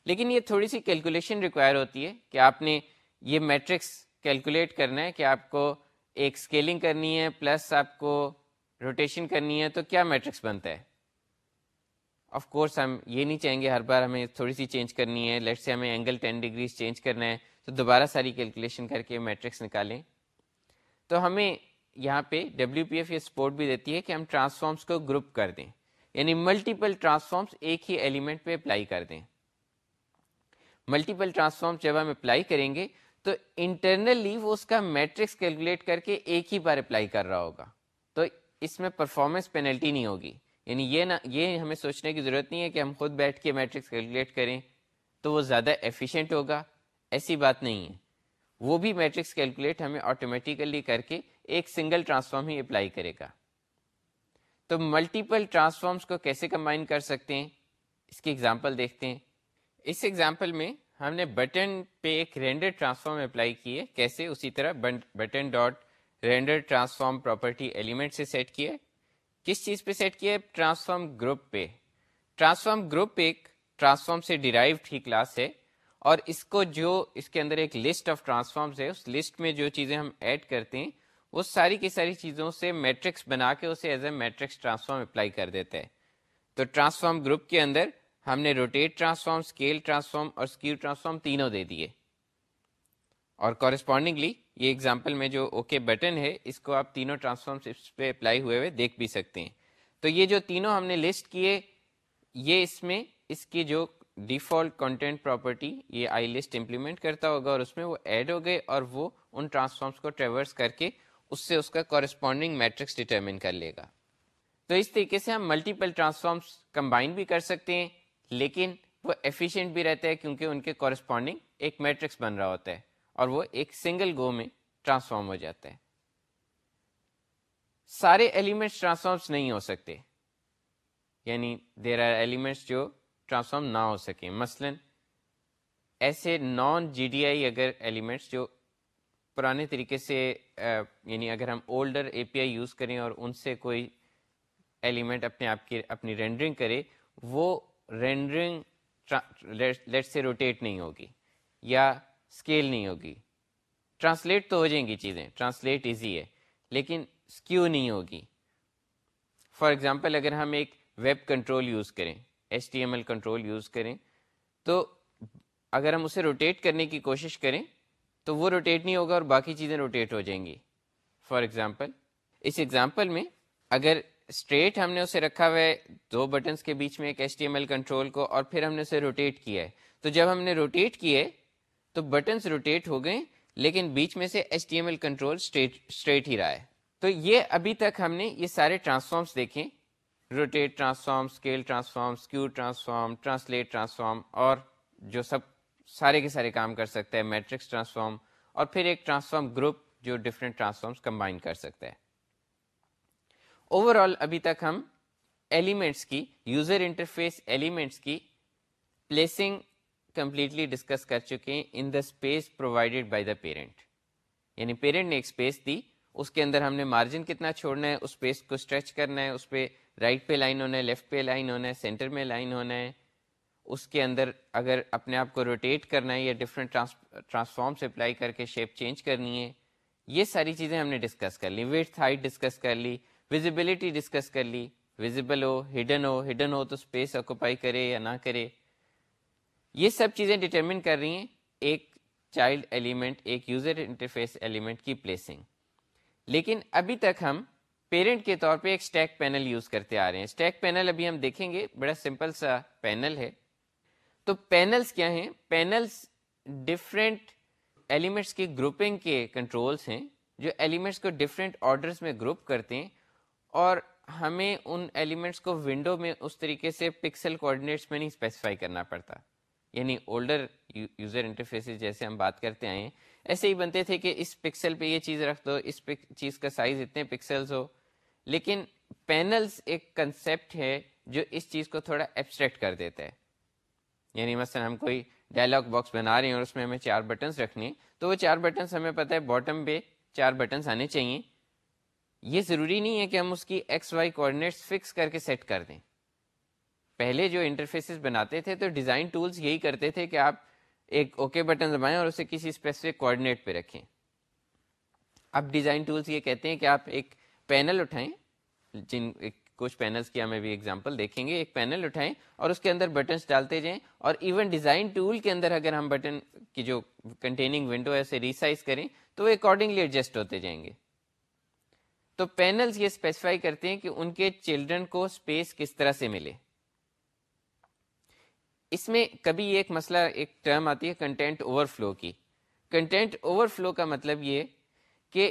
لیکن یہ تھوڑی سی کیلکولیشن ریکوائر ہوتی ہے کہ آپ نے یہ میٹرکس کیلکولیٹ کرنا ہے کہ آپ کو ایک اسکیلنگ کرنی ہے پلس آپ کو روٹیشن کرنی ہے، تو کیا میٹرکس بنتا ہے؟ آف کورس ہم یہ نہیں چاہیں گے ہر بار ہمیں تھوڑی سی چینج کرنی ہے لیٹ سے ہمیں اینگل ٹین ڈگریز چینج کرنا ہے، تو دوبارہ ساری کیلکولیشن کر کے میٹرکس نکالیں۔ تو ہمیں یہاں پہ ڈبلیو پی ایف یہ سپورٹ بھی دیتی ہے کہ ہم ٹرانسفارمس کو گروپ کر دیں۔ یعنی ملٹیپل ٹرانسفارمس ایک ہی ایلیمنٹ پہ اپلائی کر دیں۔ ملٹیپل ٹرانسفارمس جب ہم اپلائی کریں گے تو انٹرنلی وہ اس کا میٹرکس کیلکولیٹ کر کے ایک ہی بار اپلائی کر رہا ہوگا۔ تو اس میں پرفارمنس پینلٹی نہیں ہوگی۔ یعنی یہ نہ یہ ہمیں سوچنے کی ضرورت نہیں ہے کہ ہم خود بیٹھ کے میٹرکس کیلکولیٹ کریں۔ تو وہ زیادہ ایفیشینٹ ہوگا۔ ایسی بات نہیں ہے۔ وہ بھی میٹرکس کیلکولیٹ ہمیں آٹومیٹیکلی کر کے ایک سنگل ٹرانسفارم ہی اپلائی کرے گا۔ تو ملٹیپل ٹرانسفارمس کو کیسے کمبائن کر سکتے ہیں؟ اس کی ایگزامپل دیکھتے ہیں۔ اس ایگزامپل میں ہم نے بٹن پہ ایک رینڈر ٹرانسفارم اپلائی کی ہے کیسے؟ اسی طرح button dot render transform property element سے سیٹ کیا ہے کس چیز پہ سیٹ کیا ہے ٹرانسفارم گروپ پہ۔ ٹرانسفارم گروپ ایک ٹرانسفارم سے ڈیرائیوڈ ہی کلاس ہے، اور اس کو جو اس کے اندر ایک لسٹ آف ٹرانسفارمس ہے، اس لسٹ میں جو چیزیں ہم ایڈ کرتے ہیں، وہ ساری کی ساری چیزوں سے میٹرکس بنا کے اسے as a matrix transform apply کر دیتا ہے تو ٹرانسفارم گروپ کے اندر ہم نے روٹیٹ ٹرانسفارم اسکیل ٹرانسفارم اور اسکیو ٹرانسفارم تینوں دے دیے۔ اور کورسپونڈنگلی یہ ایگزامپل میں جو اوکے okay بٹن ہے، اس کو آپ تینوں ٹرانسفارم پہ اپلائی ہوئے ہوئے دیکھ بھی سکتے ہیں۔ تو یہ جو تینوں ہم نے لسٹ کیے، یہ اس میں اس کی جو ڈیفالٹ کانٹینٹ پراپرٹی یہ آئی لسٹ امپلیمنٹ کرتا ہوگا اور اس میں وہ ایڈ ہو گئے اور وہ ان ٹرانسفارمس کو ٹریورس کر کے اس سے اس کا کورسپونڈنگ میٹرکس ڈیٹرمن کر لے گا۔ تو اس طریقے سے ہم ملٹیپل ٹرانسفارمس کمبائن بھی کر سکتے ہیں۔ لیکن وہ ایفیشینٹ بھی رہتا ہے کیونکہ ان کے کورسپونڈنگ ایک میٹرکس بن رہا ہوتا ہے اور وہ ایک سنگل گو میں ٹرانسفارم ہو جاتا ہے سارے ایلیمنٹس ٹرانسفارمس نہیں ہو سکتے۔ یعنی دیر آر ایلیمنٹس جو ٹرانسفارم نہ ہو سکیں۔ مثلا ایسے نان جی ڈی آئی اگر ایلیمنٹس جو پرانے طریقے سے یعنی اگر ہم اولڈر اے پی آئی یوز کریں اور ان سے کوئی ایلیمنٹ اپنے آپ کی، اپنی رینڈرنگ کرے، وہ رینڈرنگ لیٹ سے روٹیٹ نہیں ہوگی یا اسکیل نہیں ہوگی. ٹرانسلیٹ تو ہو جائیں گی چیزیں. ٹرانسلیٹ ایزی ہے. لیکن اسکیو نہیں ہوگی. فار ایگزامپل اگر ہم ایک ویب کنٹرول یوز کریں H T M L control use کریں، تو اگر ہم اسے روٹیٹ کرنے کی کوشش کریں، تو وہ روٹیٹ نہیں ہوگا اور باقی چیزیں روٹیٹ ہو جائیں گی. فار ایگزامپل اس ایگزامپل میں اگر اسٹریٹ ہم نے اسے رکھا ہوا ہے، دو بٹنس کے بیچ میں ایک H T M L control کو، اور پھر ہم نے اسے روٹیٹ کیا ہے۔ تو جب ہم نے روٹیٹ کیے، تو بٹنس روٹیٹ ہو گئے، لیکن بیچ میں سے H T M L control straight ہی رہا ہے۔ تو یہ ابھی تک ہم نے یہ سارے ٹرانسفارمس دیکھیں rotate transform scale transform skew transform translate transform اور جو سب سارے کے سارے کام کر سکتا ہے میٹرکس ٹرانسفارم اور پھر ایک ٹرانسفارم گروپ جو ڈفرینٹ ٹرانسفارمس کمبائن کر سکتا ہے۔ اوور آل ابھی تک ہم ایلیمنٹس کی یوزر انٹرفیس ایلیمنٹس کی پلیسنگ کمپلیٹلی ڈسکس کر چکے ہیں in the space provided by the parent یعنی پیرنٹ نے ایک اسپیس دی اس کے اندر ہم نے مارجن کتنا چھوڑنا ہے اس اسپیس کو اسٹریچ کرنا ہے اس پہ رائٹ پہ لائن ہونا ہے لیفٹ پہ لائن ہونا ہے سینٹر میں لائن ہونا ہے اس کے اندر اگر اپنے آپ کو روٹیٹ کرنا ہے یا ڈفرینٹ ٹرانسفارم سے اپلائی کر کے شیپ چینج کرنی ہے یہ ساری چیزیں ہم نے ڈسکس کر لی ویٹ ہائٹ ڈسکس کر لی ویزیبلٹی ڈسکس کر لی ویزیبل ہو ہڈن ہو ہڈن ہو تو اسپیس آکوپائی کرے یا نہ کرے یہ سب چیزیں ڈٹرمن کر رہی ہیں ایک چائلڈ ایلیمنٹ ایک یوزر انٹرفیس ایلیمنٹ کی پلیسنگ لیکن ابھی تک ہم پیرنٹ کے طور پہ ایک اسٹیک پینل یوز کرتے آ رہے ہیں اسٹیک پینل ابھی ہم دیکھیں گے بڑا سمپل سا پینل ہے تو پینلس کیا ہیں پینلس ڈفرینٹ ایلیمنٹس کی گروپنگ کے کنٹرولس ہیں جو ایلیمنٹس کو ڈفرینٹ آرڈرس میں گروپ کرتے ہیں اور ہمیں ان ایلیمنٹس کو ونڈو میں اس طریقے سے پکسل کوآڈینیٹس میں نہیں اسپیسیفائی کرنا پڑتا۔ یعنی اولڈر یوزر انٹرفیسز جیسے ہم بات کرتے آئے ہیں، ایسے ہی بنتے تھے کہ اس پکسل پہ یہ چیز رکھ دو، اس چیز کا سائز اتنے پکسلز ہو۔ لیکن پینلز ایک کنسیپٹ ہے جو اس چیز کو تھوڑا ایبسٹریکٹ کر دیتا ہے۔ یعنی مثلا ہم کوئی ڈائلاگ باکس بنا رہے ہیں اور اس میں ہمیں چار بٹنس رکھنے تو وہ چار بٹنس ہمیں پتہ ہے باٹم پہ چار بٹنس آنے چاہیے یہ ضروری نہیں ہے کہ ہم اس کی ایکس وائی کوآڈینیٹس فکس کر کے سیٹ کر دیں۔ پہلے جو انٹرفیسز بناتے تھے تو ڈیزائن ٹولز یہی کرتے تھے کہ آپ ایک اوکے بٹن دبائیں اور اسے کسی اسپیسیفک کوآڈینیٹ پہ رکھیں۔ اب ڈیزائن ٹولز یہ کہتے ہیں کہ آپ ایک پینل اٹھائیں۔ جن کچھ پینلز کی ہمیں بھی ایگزامپل دیکھیں گے۔ ایک پینل اٹھائیں اور اس کے اندر بٹنس ڈالتے جائیں۔ اور ایون ڈیزائن ٹول کے اندر اگر ہم بٹن کی جو کنٹیننگ ونڈو ہے اسے ریسائز کریں تو وہ اکارڈنگلی ایڈجسٹ ہوتے جائیں گے۔ تو پینلز یہ اسپیسیفائی کرتے ہیں کہ ان کے چلڈرن کو اسپیس کس طرح سے ملے۔ اس میں کبھی ایک مسئلہ، ایک ٹرم آتی ہے کنٹینٹ اوور فلو کی۔ کنٹینٹ اوور فلو کا مطلب یہ کہ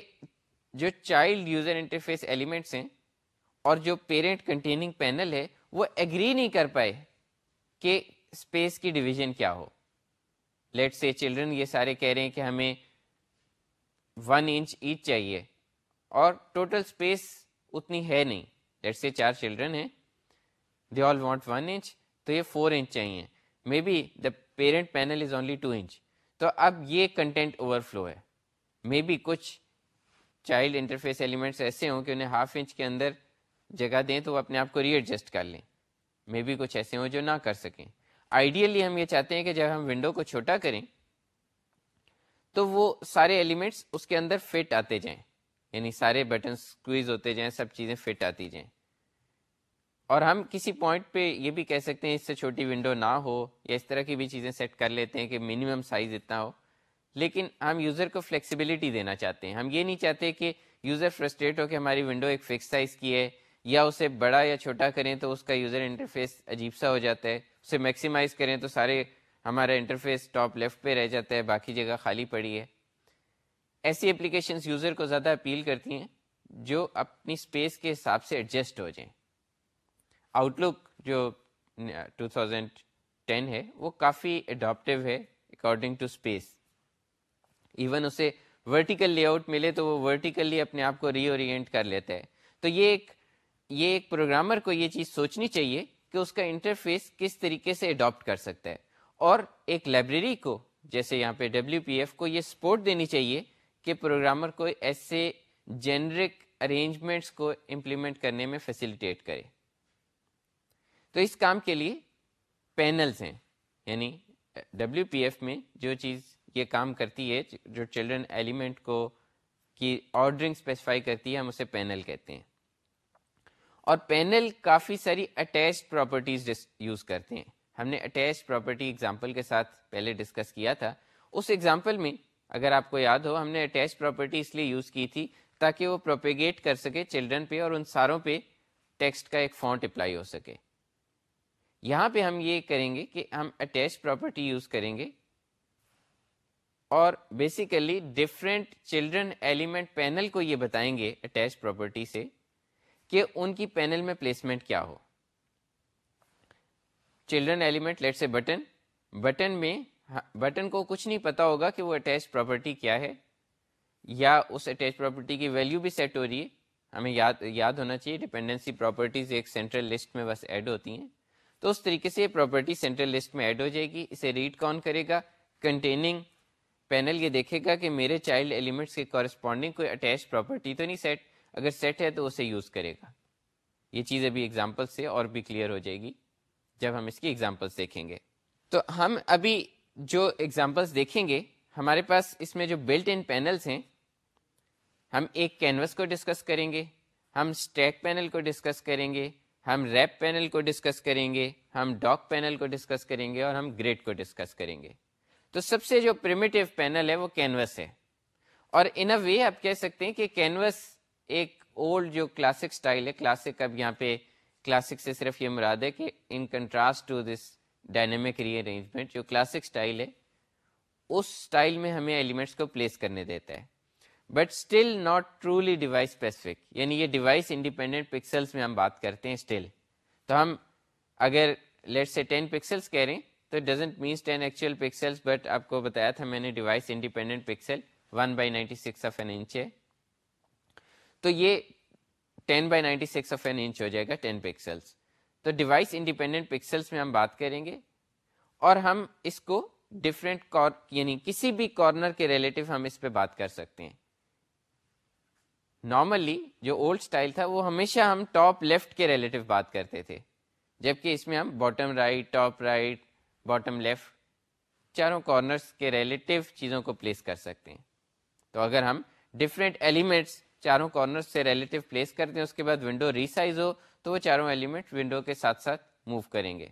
جو چائلڈ یوزر انٹرفیس ایلیمنٹس ہیں اور جو پیرنٹ کنٹیننگ پینل ہے، وہ ایگری نہیں کر پائے کہ اسپیس کی ڈویژن کیا ہو۔ لیٹ سے چلڈرن یہ سارے کہہ رہے ہیں کہ ہمیں ون انچ ایچ چاہیے۔ اور ٹوٹل اسپیس اتنی ہے نہیں۔ لیٹ سے چار چلڈرن ہیں۔ They all want one inch تو یہ فور انچ چاہیے۔ Maybe the parent panel is only two inch تو اب یہ کنٹینٹ اوور فلو ہے۔ مے بی کچھ چائلڈ انٹرفیس ایلیمنٹس ایسے ہوں کہ انہیں ہاف انچ کے اندر جگہ دیں تو وہ اپنے آپ کو ری ایڈجسٹ کر لیں۔ مے بی کچھ ایسے ہوں جو نہ کر سکیں۔ آئیڈیلی ہم یہ چاہتے ہیں کہ جب ہم ونڈو کو چھوٹا کریں، تو وہ سارے ایلیمنٹس اس کے اندر فٹ آتے جائیں۔ یعنی سارے بٹن اسکویز ہوتے جائیں، سب چیزیں فٹ آتی جائیں۔ اور ہم کسی پوائنٹ پہ یہ بھی کہہ سکتے ہیں، اس سے چھوٹی ونڈو نہ ہو یا اس طرح کی بھی چیزیں سیٹ کر لیتے ہیں کہ منیمم سائز اتنا ہو۔ لیکن ہم یوزر کو فلیکسیبلٹی دینا چاہتے ہیں۔ ہم یہ نہیں چاہتے کہ یوزر فرسٹریٹ ہو کہ ہماری ونڈو ایک فکس سائز کی ہے یا اسے بڑا یا چھوٹا کریں تو اس کا یوزر انٹرفیس عجیب سا ہو جاتا ہے۔ اسے میکسیمائز کریں تو سارے ہمارا انٹرفیس ٹاپ لیفٹ پہ رہ جاتا ہے، باقی جگہ خالی پڑی ہے۔ ایسی اپلیکیشنس یوزر کو زیادہ اپیل کرتی ہیں جو اپنی اسپیس کے حساب سے ایڈجسٹ ہو جائیں۔ آؤٹ لک جو 2010 ہے، وہ کافی اڈاپٹیو ہے اکارڈنگ ٹو اسپیس ایون اسے ورٹیکل لے آؤٹ ملے تو وہ ورٹیکلی اپنے آپ کو ری اورینٹ کر لیتا ہے۔ تو یہ ایک یہ ایک پروگرامر کو یہ چیز سوچنی چاہیے کہ اس کا انٹرفیس کس طریقے سے اڈاپٹ کر سکتا ہے۔ اور ایک لائبریری کو، جیسے یہاں پہ ڈبلیو پی ایف کو یہ سپورٹ دینی چاہیے کہ پروگرامر کو ایسے جنرک ارینجمنٹس کو امپلیمنٹ کرنے میں فیسیلیٹیٹ کرے۔ تو اس کام کے لیے پینلز ہیں یعنی ڈبلیو پی ایف میں جو چیز یہ کام کرتی ہے، جو چلڈرن ایلیمنٹ کو، کی آرڈرنگ اسپیسیفائی کرتی ہے، ہم اسے پینل کہتے ہیں۔ اور پینل کافی ساری اٹیچ پراپرٹیز یوز کرتے ہیں۔ ہم نے اٹیچ پراپرٹی ایگزامپل کے ساتھ پہلے ڈسکس کیا تھا۔ اس ایگزامپل میں اگر آپ کو یاد ہو، ہم نے اٹیچ پراپرٹی اس لیے یوز کی تھی تاکہ وہ پروپیگیٹ کر سکے چلڈرن پہ اور ان ساروں پہ ٹیکسٹ کا ایک فونٹ اپلائی ہو سکے۔ یہاں پہ ہم یہ کریں گے کہ ہم اٹیچ پراپرٹی یوز کریں گے اور basically different children element panel کو یہ بتائیں گے اٹیچ پراپرٹی سے کہ ان کی پینل میں پلیسمنٹ کیا ہو۔ چلڈرن ایلیمنٹ لیٹ سے بٹن بٹن میں ہاں، بٹن کو کچھ نہیں پتا ہوگا کہ وہ اٹیچ پراپرٹی کیا ہے، یا اس اٹیچ پراپرٹی کی ویلیو بھی سیٹ ہو رہی ہے۔ ہمیں یاد یاد ہونا چاہیے ڈپینڈنسی پراپرٹیز ایک سینٹرل لسٹ میں بس ایڈ ہوتی ہیں۔ تو اس طریقے سے یہ پراپرٹی سینٹرل لسٹ میں ایڈ ہو جائے گی۔ اسے ریڈ کون کرے گا؟ کنٹیننگ پینل یہ دیکھے گا کہ میرے چائلڈ ایلیمنٹس کے کورسپونڈنگ کوئی اٹیچ پراپرٹی تو نہیں سیٹ اگر سیٹ ہے تو اسے یوز کرے گا۔ یہ چیز ابھی ایگزامپل سے اور بھی کلیئر ہو جائے گی جب ہم اس کی ایگزامپلس دیکھیں گے۔ تو ہم ابھی جو ایگزامپلس دیکھیں گے، ہمارے پاس اس میں جو بلٹ ان پینلس ہیں، ہم ایک کینوس کو ڈسکس کریں گے، ہم اسٹیک پینل کو ڈسکس کریں گے، ہم ریپ پینل کو ڈسکس کریں گے، ہم ڈاک پینل کو ڈسکس کریں گے اور ہم گریڈ کو ڈسکس کریں گے۔ تو سب سے جو پریمیٹیو پینل ہے، وہ کینوس ہے۔ اور ان اے وے آپ کہہ سکتے ہیں کہ کینوس ایک اولڈ جو کلاسک اسٹائل ہے کلاسک اب یہاں پہ کلاسک سے صرف یہ مراد ہے کہ in contrast to this dynamic rearrangement جو کلاسک اسٹائل ہے، اس اسٹائل میں ہمیں ایلیمنٹس کو پلیس کرنے دیتا ہے. But still not truly device specific یعنی یہ ڈیوائس انڈیپینڈنٹ پکسلس میں ہم بات کرتے ہیں اسٹل تو ہم اگر لیٹ سے ٹین پکسلس کہہ رہے ہیں، تو doesn't means ten actual pixels but آپ کو بتایا تھا میں نے device independent pixel one by ninety six of an inch ہے. تو یہ ten by ninety six of an inch ہو جائے گا ٹین پکسلس تو ڈیوائس انڈیپینڈنٹ پکسلس میں ہم بات کریں گے اور ہم اس کو ڈفرینٹ یعنی کسی بھی کارنر کے ریلیٹو ہم اس پہ بات کر سکتے ہیں۔ نارملی جو اولڈ اسٹائل تھا وہ ہمیشہ ہم ٹاپ لیفٹ کے ریلیٹو بات کرتے تھے، جبکہ اس میں ہم bottom right top right bottom left چاروں کارنرس کے ریلیٹو چیزوں کو پلیس کر سکتے ہیں۔ تو اگر ہم ڈفرینٹ ایلیمنٹس چاروں کارنر سے ریلیٹو پلیس کرتے ہیں، اس کے بعد ونڈو ریسائز ہو تو وہ چاروں ایلیمنٹ ونڈو کے ساتھ ساتھ موو کریں گے۔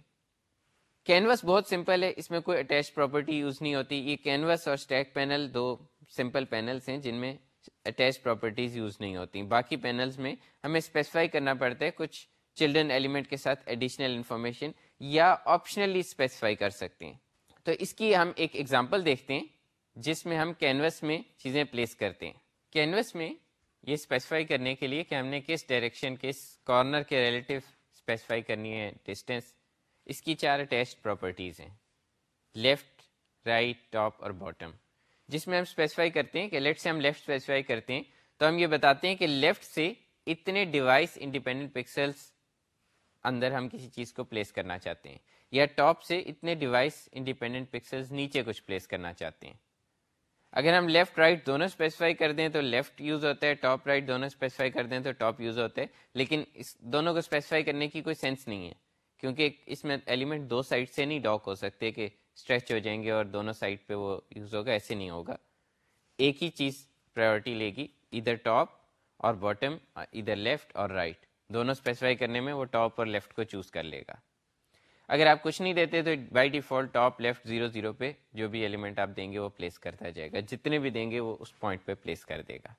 کینوس بہت سمپل ہے، اس میں کوئی اٹیچ پراپرٹی یوز نہیں ہوتی۔ یہ کینوس اور اسٹیک پینل دو سمپل پینلس ہیں جن میں اٹیچ پراپرٹیز یوز نہیں ہوتی۔ باقی پینلز میں ہمیں اسپیسیفائی کرنا پڑتا ہے، کچھ چلڈرن ایلیمنٹ کے ساتھ ایڈیشنل انفارمیشن یا آپشنلی اسپیسیفائی کر سکتے ہیں۔ تو اس کی ہم ایک ایگزامپل دیکھتے ہیں، جس میں ہم کینوس میں چیزیں پلیس کرتے ہیں۔ کینوس میں یہ اسپیسیفائی کرنے کے لیے کہ ہم نے کس ڈائریکشن کس کارنر کے ریلیٹو اسپیسیفائی کرنی ہے ڈسٹینس اس کی چار اٹیچ پراپرٹیز ہیں. لیفٹ رائٹ ٹاپ اور باٹم جس میں ہم اسپیسیفائی کرتے ہیں کہ لیفٹ سے ہم لیفٹ اسپیسیفائی کرتے ہیں، تو ہم یہ بتاتے ہیں کہ لیفٹ سے اتنے ڈیوائس انڈیپینڈنٹ پکسلس اندر ہم کسی چیز کو پلیس کرنا چاہتے ہیں، یا ٹاپ سے اتنے ڈیوائس انڈیپینڈنٹ پکسلس نیچے کچھ پلیس کرنا چاہتے ہیں۔ اگر ہم لیفٹ رائٹ دونوں اسپیسیفائی کر دیں تو لیفٹ یوز ہوتا ہے ٹاپ رائٹ دونوں اسپیسیفائی کر دیں تو ٹاپ یوز ہوتا ہے۔ لیکن اس دونوں کو اسپیسیفائی کرنے کی کوئی سینس نہیں ہے۔ کیونکہ اس میں ایلیمنٹ دو سائڈ سے نہیں ڈاک ہو سکتے کہ اسٹریچ ہو جائیں گے اور دونوں سائڈ پہ وہ یوز ہوگا، ایسے نہیں ہوگا۔ ایک ہی چیز پرائیورٹی لے گی ادھر ٹاپ اور باٹم ادھر لیفٹ اور رائٹ دونوں اسپیسیفائی کرنے میں وہ ٹاپ اور لیفٹ کو چوز کر لے گا۔ اگر آپ کچھ نہیں دیتے تو by default top left zero zero پہ جو بھی ایلیمنٹ آپ دیں گے وہ پلیس کرتا جائے گا۔ جتنے بھی دیں گے وہ اس پوائنٹ پہ پلیس کر دے گا۔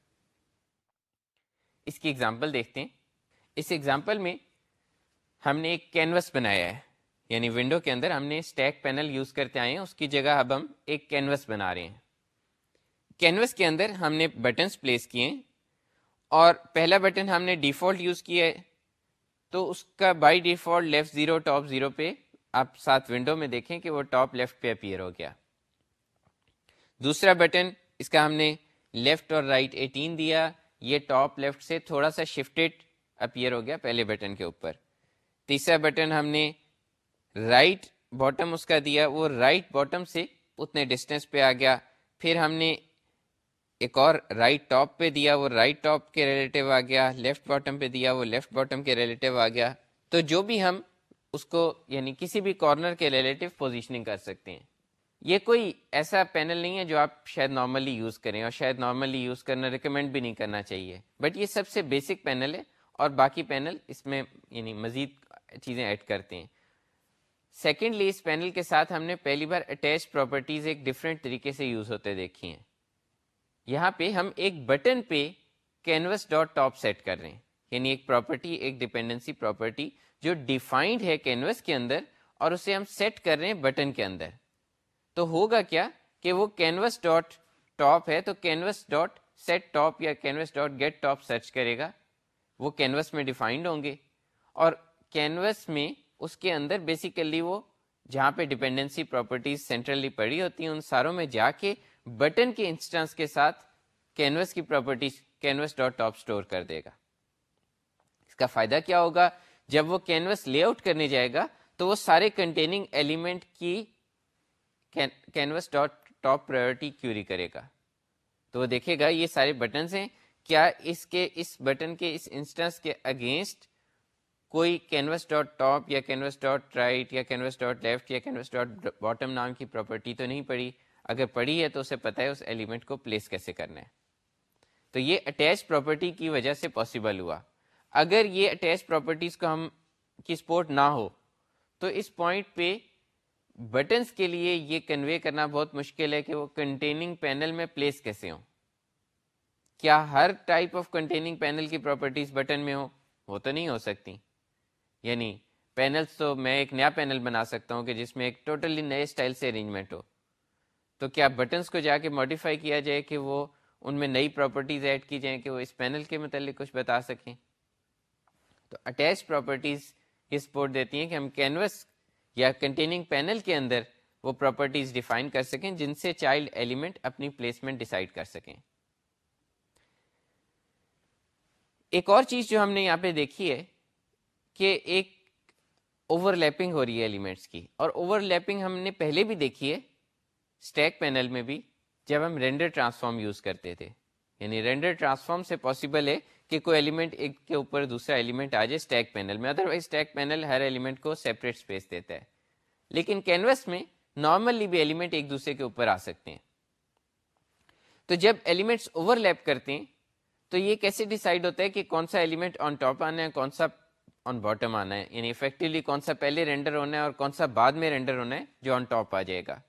اس کی ایگزامپل دیکھتے ہیں۔ اس ایگزامپل میں ہم نے ایک کینوس بنایا ہے۔ یعنی ونڈو کے اندر ہم نے اسٹیک پینل یوز کرتے آئے ہیں۔ اس کی جگہ اب ہم ایک کینوس بنا رہے ہیں۔ کینوس کے اندر ہم نے بٹنس پلیس کیے ہیں اور پہلا بٹن ہم نے ڈیفالٹ یوز کیا ہے۔ تو اس کا by default left zero top zero پہ آپ ساتھ ونڈو میں دیکھیں کہ وہ ٹاپ لیفٹ پہ اپیئر ہو گیا۔ دوسرا بٹن اس کا ہم نے لیفٹ اور رائٹ right ایٹین دیا۔ یہ ٹاپ لیفٹ سے تھوڑا سا شفٹیڈ اپیئر ہو گیا پہلے بٹن کے اوپر۔ تیسرا بٹن ہم نے رائٹ باٹم اس کا دیا۔ وہ رائٹ باٹم سے اتنے ڈسٹینس پہ آ گیا۔ پھر ہم نے ایک اور رائٹ ٹاپ پہ دیا، وہ رائٹ ٹاپ کے ریلیٹیو آ گیا لیفٹ باٹم پہ دیا، وہ لیفٹ باٹم کے ریلیٹیو آ گیا۔ تو جو بھی ہم اس کو یعنی کسی بھی کارنر کے ریلیٹیو پوزیشننگ کر سکتے ہیں۔ یہ کوئی ایسا پینل نہیں ہے جو آپ شاید نارملی یوز کریں اور شاید نارملی یوز کرنا ریکمینڈ بھی نہیں کرنا چاہیے۔ بٹ یہ سب سے بیسک پینل ہے اور باقی پینل اس میں یعنی مزید چیزیں ایڈ کرتے ہیں۔ سیکنڈلی اس پینل کے ساتھ ہم نے پہلی بار اٹیچ پراپرٹیز ایک ڈفرینٹ طریقے سے یوز ہوتے دیکھی ہیں۔ یہاں پہ ہم ایک بٹن پہ کینوس ڈاٹ ٹاپ سیٹ کر رہے ہیں۔ یعنی ایک پراپرٹی ایک ڈپینڈنسی پراپرٹی جو ڈیفائنڈ ہے کینوس کے اندر اور اسے ہم سیٹ کر رہے ہیں بٹن کے اندر۔ تو ہوگا کیا کہ وہ کینوس ڈاٹ ٹاپ ہے تو کینوس ڈاٹ سیٹ ٹاپ یا canvas dot get top search کرے گا۔ وہ کینوس میں ڈیفائنڈ ہوں گے۔ اور کینوس میں اس کے اندر بیسیکلی وہ جہاں پہ ڈپینڈنسی پراپرٹیز سینٹرلی پڑی ہوتی ہیں، ان ساروں میں جا کے بٹن کے انسٹنس کے ساتھ کینوس کی properties canvas dot top store کر دے گا۔ اس کا فائدہ کیا ہوگا؟ جب وہ کینوس لے آؤٹ کرنے جائے گا تو وہ سارے کنٹیننگ ایلیمنٹ کی canvas dot top property query کرے گا۔ تو وہ دیکھے گا یہ سارے بٹنس ہیں۔ کیا اس کے، اس بٹن کے، اس انسٹنس کے اگینسٹ کوئی کینوس ڈاٹ ٹاپ یا کینوس ڈاٹ رائٹ یا کینوس ڈاٹ لیفٹ یا کینوس ڈاٹ باٹم نام کی پراپرٹی تو نہیں پڑی؟ اگر پڑی ہے تو اسے پتہ ہے اس ایلیمنٹ کو پلیس کیسے کرنا ہے۔ تو یہ اٹیچ پراپرٹی کی وجہ سے پاسبل ہوا۔ اگر یہ اٹیچ پراپرٹیز کو ہم کی سپورٹ نہ ہو، تو اس پوائنٹ پہ بٹنس کے لیے یہ کنوے کرنا بہت مشکل ہے کہ وہ کنٹیننگ پینل میں پلیس کیسے ہوں۔ کیا ہر ٹائپ آف کنٹیننگ پینل کی پراپرٹیز بٹن میں ہو؟ وہ تو نہیں ہو سکتی۔ یعنی پینلس تو میں ایک نیا پینل بنا سکتا ہوں کہ جس میں ایک ٹوٹلی نئے اسٹائل سے ارینجمنٹ ہو۔ تو کیا بٹنس کو جا کے ماڈیفائی کیا جائے کہ وہ ان میں نئی پراپرٹیز ایڈ کی جائیں کہ وہ اس پینل کے متعلق کچھ بتا سکیں؟ تو اٹیچ پراپرٹیز یہ سپورٹ دیتی ہیں کہ ہم کینوس یا کنٹیننگ پینل کے اندر وہ پراپرٹیز ڈیفائن کر سکیں جن سے چائلڈ ایلیمنٹ اپنی پلیسمنٹ ڈیسائڈ کر سکیں۔ ایک اور چیز جو ہم نے یہاں پہ دیکھی ہے کہ ایک اوور لیپنگ ہو رہی ہے ایلیمنٹس کی اور اوور لیپنگ ہم نے پہلے بھی دیکھی ہے اسٹیک پینل میں بھی جب ہم رینڈر ٹرانسفارم یوز کرتے تھے۔ یعنی رینڈر ٹرانسفارم سے پاسبل ہے کہ کوئی ایلیمنٹ ایک کے اوپر دوسرا ایلیمنٹ آ جائے اسٹیک پینل میں۔ ادر وائز اسٹیک پینل ہر ایلیمنٹ کو سیپریٹ اسپیس دیتا ہے۔ لیکن کینوس میں نارملی بھی ایلیمنٹ ایک دوسرے کے اوپر آ سکتے ہیں۔ تو جب ایلیمنٹس اوور لیپ کرتے ہیں، تو یہ کیسے ڈیسائیڈ ہوتا ہے کہ کون سا ایلیمنٹ آن ٹاپ آنا ہے، کون سا آن باٹم آنا ہے؟ یعنی افیکٹولی کون سا پہلے رینڈر ہونا ہے اور کون سا بعد میں رینڈر ہونا ہے جو آن ٹاپ آ جائے گا۔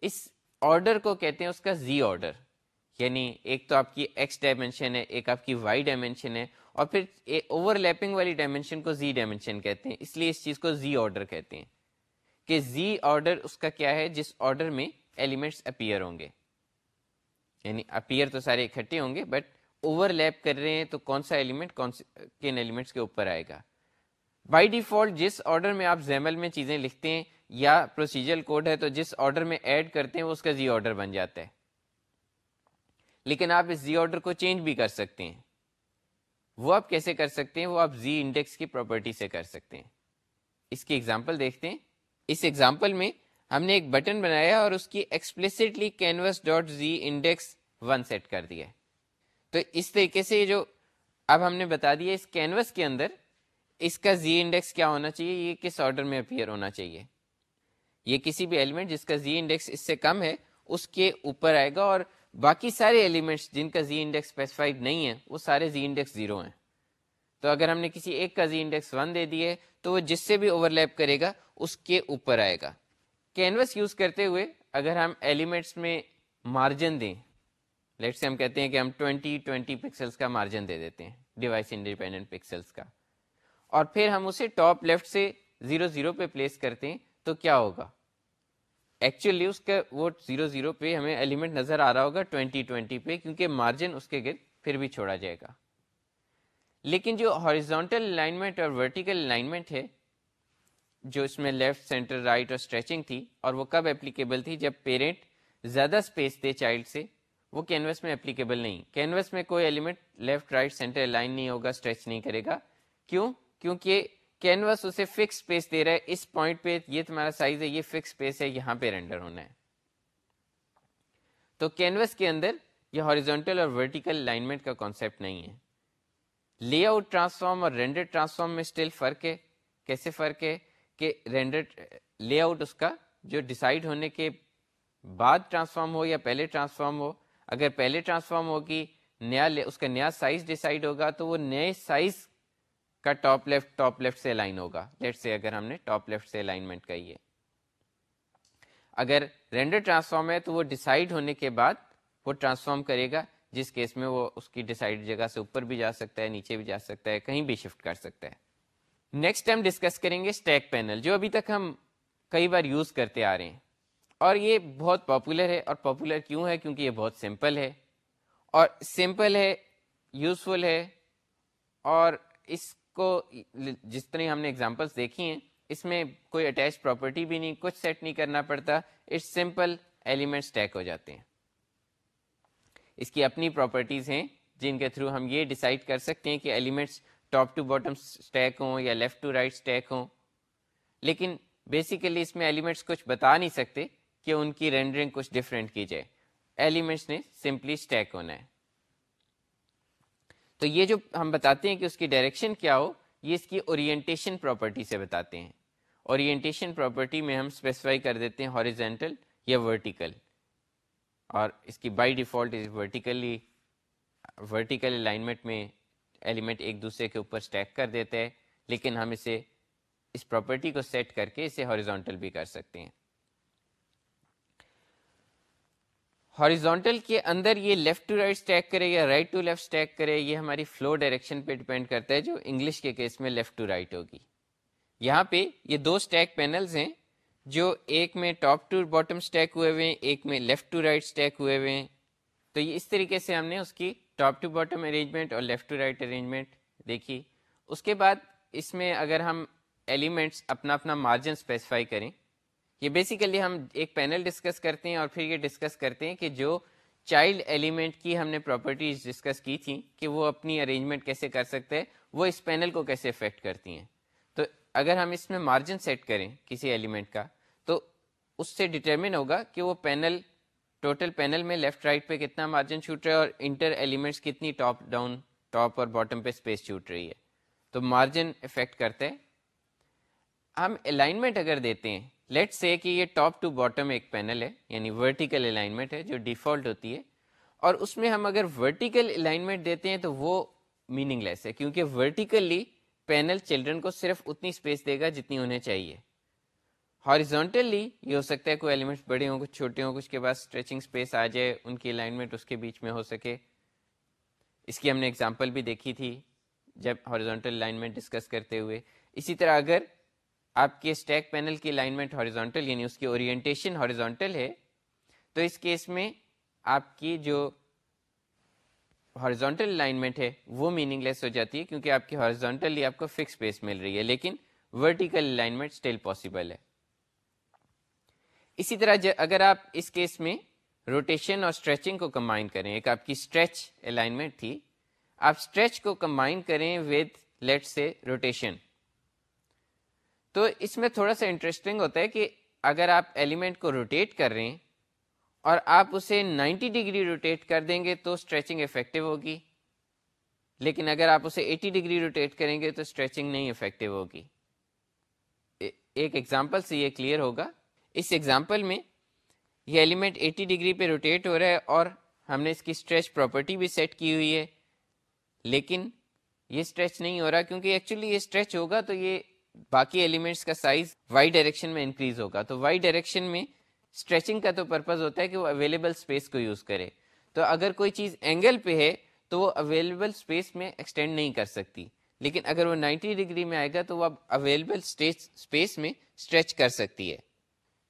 اس آرڈر کو کہتے ہیں اس کا زی آرڈر یعنی ایک تو آپ کی ایکس ڈائمینشن ہے، ایک آپ کی وائی ڈائمینشن ہے، اور پھر اوور لیپنگ والی ڈائمینشن کو زی ڈائمینشن کہتے ہیں۔ اس لیے اس چیز کو زی آرڈر کہتے ہیں۔ کہ زی آرڈر اس کا کیا ہے؟ جس آرڈر میں ایلیمنٹس اپیئر ہوں گے۔ یعنی اپیئر تو سارے اکٹھے ہوں گے بٹ اوور لیپ کر رہے ہیں تو کون سا ایلیمنٹ کون کن ایلیمنٹس کے اوپر آئے گا؟ بائی ڈیفالٹ جس آرڈر میں آپ زیمل میں چیزیں لکھتے ہیں یا پروسیجر کوڈ ہے تو جس آرڈر میں ایڈ کرتے ہیں وہ اس کا زی آرڈر بن جاتا ہے۔ لیکن آپ اس زی آرڈر کو چینج بھی کر سکتے ہیں۔ وہ آپ کیسے کر سکتے ہیں؟ وہ آپ زی انڈیکس کی پراپرٹی سے کر سکتے ہیں۔ اس کی ایگزامپل دیکھتے ہیں۔ اس ایگزامپل میں ہم نے ایک بٹن بنایا اور اس کی explicitly canvas dot Z index one set کر دیا۔ تو اس طریقے سے جو اب ہم نے بتا دیا اس کینوس کے اندر، اس کا زی انڈیکس کیا ہونا چاہیے؟ یہ کس آرڈر میں اپیئر ہونا چاہیے؟ یہ کسی بھی ایلیمنٹ جس کا زی انڈیکس اس سے کم ہے، اس کے اوپر آئے گا اور باقی سارے ایلیمنٹس جن کا زی انڈیکس اسپیسیفائڈ نہیں ہے وہ سارے زی انڈیکس زیرو ہیں۔ تو اگر ہم نے کسی ایک کا زی انڈیکس ون دے دیے، تو وہ جس سے بھی اوور لیپ کرے گا، اس کے اوپر آئے گا۔ کینوس یوز کرتے ہوئے اگر ہم ایلیمنٹس میں مارجن دیں لیٹ سے ہم کہتے ہیں کہ ہم 20 20 پکسلس کا مارجن دے دیتے ہیں ڈیوائس انڈیپینڈنٹ پکسلس کا۔ اور پھر ہم اسے ٹاپ لیفٹ سے زیرو زیرو پہ پلیس کرتے ہیں تو کیا ہوگا؟ ایکچولی اس کا وہ زیرو زیرو پہ ہمیں ایلیمنٹ نظر آ رہا ہوگا ٹوینٹی ٹوینٹی پہ، کیونکہ مارجن اس کے گرد پھر بھی چھوڑا جائے گا۔ لیکن جو ہاریزونٹل الائنمنٹ اور ورٹیکل الائنمنٹ ہے، جو اس میں لیفٹ سینٹر رائٹ اور اسٹریچنگ تھی، اور وہ کب اپلیکیبل تھی؟ جب پیرنٹ زیادہ اسپیس دے چائلڈ سے، وہ کینوس میں اپلیکیبل نہیں۔ کینوس میں کوئی element left right centre line نہیں ہوگا اسٹریچ نہیں کرے گا۔ کیوں؟ کیونکہ کینوس اسے فکس اسپیس دے رہا ہے۔ اس پوائنٹ پہ یہ تمہارا سائز ہے، یہ فکس اسپیس ہے، یہاں پہ رینڈر ہونا ہے۔ تو کینوس کے اندر یہ ہاریزونٹل اور ورٹیکل لائنمنٹ کا کانسیپٹ نہیں ہے۔ لے آؤٹ ٹرانسفارم اور رینڈر ٹرانسفارم میں اسٹل فرق ہے۔ کیسے فرق ہے؟ کہ رینڈر لے آؤٹ اس کا جو ڈسائڈ ہونے کے بعد ٹرانسفارم ہو یا پہلے ٹرانسفارم ہو۔ اگر پہلے ٹرانسفارم ہوگی، نیا اس کا نیا سائز ڈیسائڈ ہوگا، تو وہ نئے سائز کا ٹاپ لیفٹ ٹاپ لیفٹ سے لائن ہوگا۔ لیٹ سے اگر ہم نے ٹاپ لیفٹ سے الائنمنٹ کہی ہے۔ اگر رینڈر ٹرانسفارم ہے تو وہ ڈسائڈ ہونے کے بعد وہ ٹرانسفارم کرے گا، جس کیس میں وہ اس کی ڈسائڈ جگہ سے اوپر بھی جا سکتا ہے، نیچے بھی جا سکتا ہے، کہیں بھی شفٹ کر سکتا ہے۔ نیکسٹ ٹائم ڈسکس کریں گے اسٹیک پینل جو ابھی تک ہم کئی بار یوز کرتے آ رہے ہیں۔ اور یہ بہت پاپولر ہے اور پاپولر کیوں ہے؟ کیونکہ یہ بہت سمپل ہے۔ اور سمپل ہے یوزفل ہے۔ اور اس کو جس طرح ہم نے اگزامپلس دیکھی ہیں، اس میں کوئی اٹیچ پراپرٹی بھی نہیں، کچھ سیٹ نہیں کرنا پڑتا اٹس سمپل ایلیمنٹ اسٹیک ہو جاتے ہیں۔ اس کی اپنی پراپرٹیز ہیں، جن کے تھرو ہم یہ ڈیسائڈ کر سکتے ہیں کہ elements top to bottom stack ہوں یا لیفٹ ٹو رائٹ اسٹیک ہوں۔ لیکن بیسیکلی اس میں ایلیمنٹس کچھ بتا نہیں سکتے کہ ان کی رینڈرنگ کچھ ڈفرینٹ کی جائے۔ ایلیمنٹس نے سمپلی اسٹیک ہونا ہے۔ تو یہ جو ہم بتاتے ہیں کہ اس کی ڈائریکشن کیا ہو، یہ اس کی اورینٹیشن پراپرٹی سے بتاتے ہیں۔ اورینٹیشن پراپرٹی میں ہم اسپیسیفائی کر دیتے ہیں ہاریزینٹل یا ورٹیکل اور اس کی by default vertically vertical alignment میں ایلیمنٹ ایک دوسرے کے اوپر اسٹیک کر دیتے ہیں، لیکن ہم اسے اس پراپرٹی کو سیٹ کر کے اسے ہاریزونٹل بھی کر سکتے ہیں۔ ہاریزونٹل کے اندر یہ لیفٹ ٹو رائٹ اسٹیک کرے یا رائٹ ٹو لیفٹ اسٹیک کرے، یہ ہماری فلو ڈائریکشن پہ ڈیپینڈ کرتا ہے جو انگلش کے کیس میں لیفٹ ٹو رائٹ ہوگی۔ یہاں پہ یہ دو اسٹیک پینلز ہیں جو ایک میں ٹاپ ٹو باٹم اسٹیک ہوئے ہوئے ہیں، ایک میں لیفٹ ٹو رائٹ اسٹیک ہوئے ہوئے ہیں۔ تو یہ اس طریقے سے ہم نے اس کی ٹاپ ٹو باٹم ارینجمنٹ اور لیفٹ ٹو رائٹ ارینجمنٹ دیکھی۔ اس کے بعد اس میں اگر ہم ایلیمنٹس اپنا اپنا مارجن اسپیسیفائی کریں یہ بیسیکلی ہم ایک پینل ڈسکس کرتے ہیں اور پھر یہ ڈسکس کرتے ہیں کہ جو چائلڈ ایلیمنٹ کی ہم نے پراپرٹیز ڈسکس کی تھیں کہ وہ اپنی ارینجمنٹ کیسے کر سکتے ہیں، وہ اس پینل کو کیسے افیکٹ کرتی ہیں۔ تو اگر ہم اس میں مارجن سیٹ کریں کسی ایلیمنٹ کا، تو اس سے ڈٹرمن ہوگا کہ وہ پینل ٹوٹل پینل میں لیفٹ رائٹ پہ کتنا مارجن چھوٹ رہا ہے اور انٹر ایلیمنٹس کتنی ٹاپ ڈاؤن ٹاپ اور باٹم پہ اسپیس چھوٹ رہی ہے۔ تو مارجن افیکٹ کرتے ہیں۔ ہم الائنمنٹ اگر دیتے ہیں لیٹ سے کہ یہ ٹاپ ٹو باٹم ایک پینل ہے یعنی ورٹیکل الائنمنٹ ہے جو ڈیفالٹ ہوتی ہے۔ اور اس میں ہم اگر ورٹیکل الائنمنٹ دیتے ہیں تو وہ میننگ لیس ہے، کیونکہ ورٹیکلی پینل چلڈرن کو صرف اتنی اسپیس دے گا جتنی انہیں چاہیے۔ ہاریزونٹلی یہ ہو سکتا ہے کوئی ایلیمنٹس بڑے ہوں، کچھ چھوٹے ہوں، کچھ کے بعد اسٹریچنگ اسپیس آ جائے، ان کی الائنمنٹ اس کے بیچ میں ہو سکے۔ اس کی ہم نے اگزامپل بھی دیکھی تھی جب ہاریزونٹل الائنمنٹ ڈسکس کرتے ہوئے۔ اسی طرح اگر آپ کے اسٹیک پینل کی الائنمنٹ ہاریزونٹل یعنی اس کی اورینٹیشن ہاریزونٹل ہے، تو اس کیس میں آپ کی جو ہاریزونٹل الائنمنٹ ہے، وہ میننگ لیس ہو جاتی ہے، کیونکہ آپ کی ہاریزونٹلی آپ کو فکس اسپیس مل رہی ہے، لیکن ورٹیکل الائنمنٹ اسٹل پاسبل ہے۔ اسی طرح اگر آپ اس کیس میں روٹیشن اور اسٹریچنگ کو کمبائن کریں، ایک آپ کی اسٹریچ الائنمنٹ تھی، آپ اسٹریچ کو کمبائن کریں ود لیٹ سے روٹیشن تو اس میں تھوڑا سا انٹرسٹنگ ہوتا ہے کہ اگر آپ ایلیمنٹ کو روٹیٹ کر رہے ہیں اور آپ اسے نائنٹی ڈگری روٹیٹ کر دیں گے تو اسٹریچنگ افیکٹو ہوگی۔ لیکن اگر آپ اسے ایٹی ڈگری روٹیٹ کریں گے تو اسٹریچنگ نہیں افیکٹو ہوگی۔ ایک ایگزامپل سے یہ کلیئر ہوگا۔ اس ایگزامپل میں یہ ایلیمنٹ ایٹی ڈگری پہ روٹیٹ ہو رہا ہے اور ہم نے اس کی اسٹریچ پراپرٹی بھی سیٹ کی ہوئی ہے۔ لیکن یہ اسٹریچ نہیں ہو رہا کیونکہ ایکچولی یہ اسٹریچ ہوگا تو یہ باقی ایلیمنٹس کا سائز وائی ڈائریکشن میں انکریز ہوگا۔ تو وائی ڈائریکشن میں اسٹریچنگ کا تو پرپز ہوتا ہے کہ وہ اویلیبل اسپیس کو یوز کرے۔ تو اگر کوئی چیز اینگل پہ ہے، تو وہ اویلیبل اسپیس میں ایکسٹینڈ نہیں کر سکتی۔ لیکن اگر وہ 90 ڈگری میں آئے گا، تو وہ اب اویلیبل اسپیس میں اسٹریچ کر سکتی ہے۔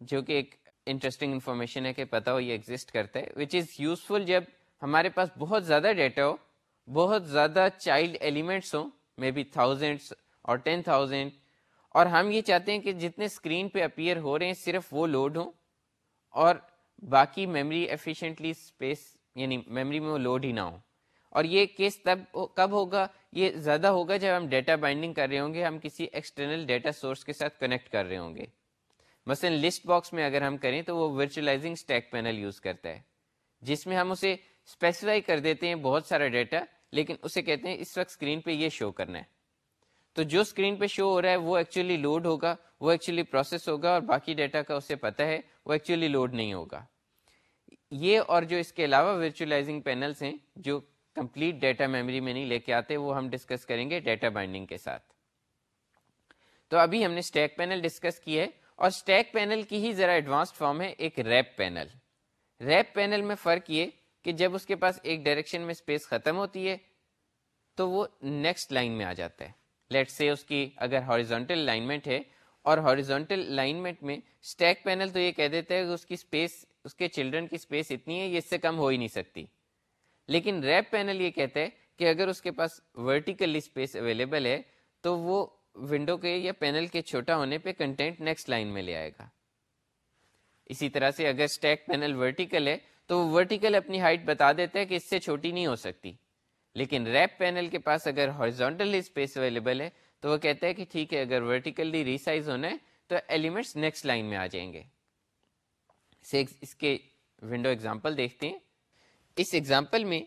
جو کہ ایک انٹرسٹنگ انفارمیشن ہے کہ پتا ہو یہ ایگزٹ کرتا ہے وچ از یوزفل جب ہمارے پاس بہت زیادہ ڈیٹا ہو۔ بہت زیادہ چائلڈ ایلیمنٹس ہوں مے بی تھاؤزینڈس اور ٹین تھاؤزینڈ اور ہم یہ چاہتے ہیں کہ جتنے اسکرین پہ اپیئر ہو رہے ہیں، صرف وہ لوڈ ہوں اور باقی میموری ایفیشینٹلی اسپیس یعنی میموری میں وہ لوڈ ہی نہ ہو اور یہ کیس تب کب ہوگا؟ یہ زیادہ ہوگا جب ہم ڈیٹا بائنڈنگ کر رہے ہوں گے، ہم کسی ایکسٹرنل ڈیٹا سورس کے ساتھ کنیکٹ کر رہے ہوں گے۔ مثلا لسٹ باکس میں اگر ہم کریں تو وہ ورچولائزنگ اسٹیک پینل یوز کرتا ہے، جس میں ہم اسے اسپیسیفائی کر دیتے ہیں بہت سارا ڈیٹا لیکن اسے کہتے ہیں اس وقت اسکرین پہ یہ شو کرنا ہے۔ تو جو اسکرین پہ شو ہو رہا ہے وہ ایکچولی لوڈ ہوگا، وہ ایکچولی پروسیس ہوگا اور باقی ڈیٹا کا اسے پتا ہے، وہ ایکچولی لوڈ نہیں ہوگا۔ یہ اور جو اس کے علاوہ ورچولائزنگ پینلس ہیں، جو کمپلیٹ ڈیٹا میموری میں نہیں لے کے آتے، وہ ہم ڈسکس کریں گے ڈیٹا بائنڈنگ کے ساتھ۔ تو ابھی ہم نے اسٹیک پینل ڈسکس کی ہے اور اسٹیک پینل کی ہی ذرا ایڈوانسڈ فارم ہے، ایک ریپ پینل ریپ پینل میں فرق یہ کہ جب اس کے پاس ایک ڈائریکشن میں اسپیس ختم ہوتی ہے، تو وہ نیکسٹ لائن میں آ جاتا ہے۔ لیٹ سے اس کی اگر ہاریزونٹل لائنمنٹ ہے، اور ہاریزونٹل لائنمنٹ میں اسٹیک پینل تو یہ کہہ دیتا ہے کہ اس کی اسپیس اس کے چلڈرن کی اسپیس اتنی ہے، یہ اس سے کم ہو ہی نہیں سکتی۔ لیکن ریپ پینل یہ کہتا ہے کہ اگر اس کے پاس ورٹیکلی اسپیس اویلیبل ہے، تو وہ ونڈو کے یا پینل کے چھوٹا ہونے پہ کنٹینٹ نیکسٹ لائن میں لے آئے گا۔ اسی طرح سے اگر اسٹیک پینل ورٹیکل ہے تو وہ ورٹیکل اپنی ہائٹ بتا دیتا ہے کہ اس سے چھوٹی نہیں ہو سکتی۔ لیکن ریپ پینل کے پاس اگر ہارزونٹلی اسپیس اویلیبل ہے، تو وہ کہتا ہے کہ ٹھیک ہے، اگر ورٹیکلی ریسائز ہونا ہے، تو ایلیمنٹس نیکسٹ لائن میں آ جائیں گے۔ اس کے ونڈو ایگزامپل دیکھتے ہیں۔ اس ایگزامپل میں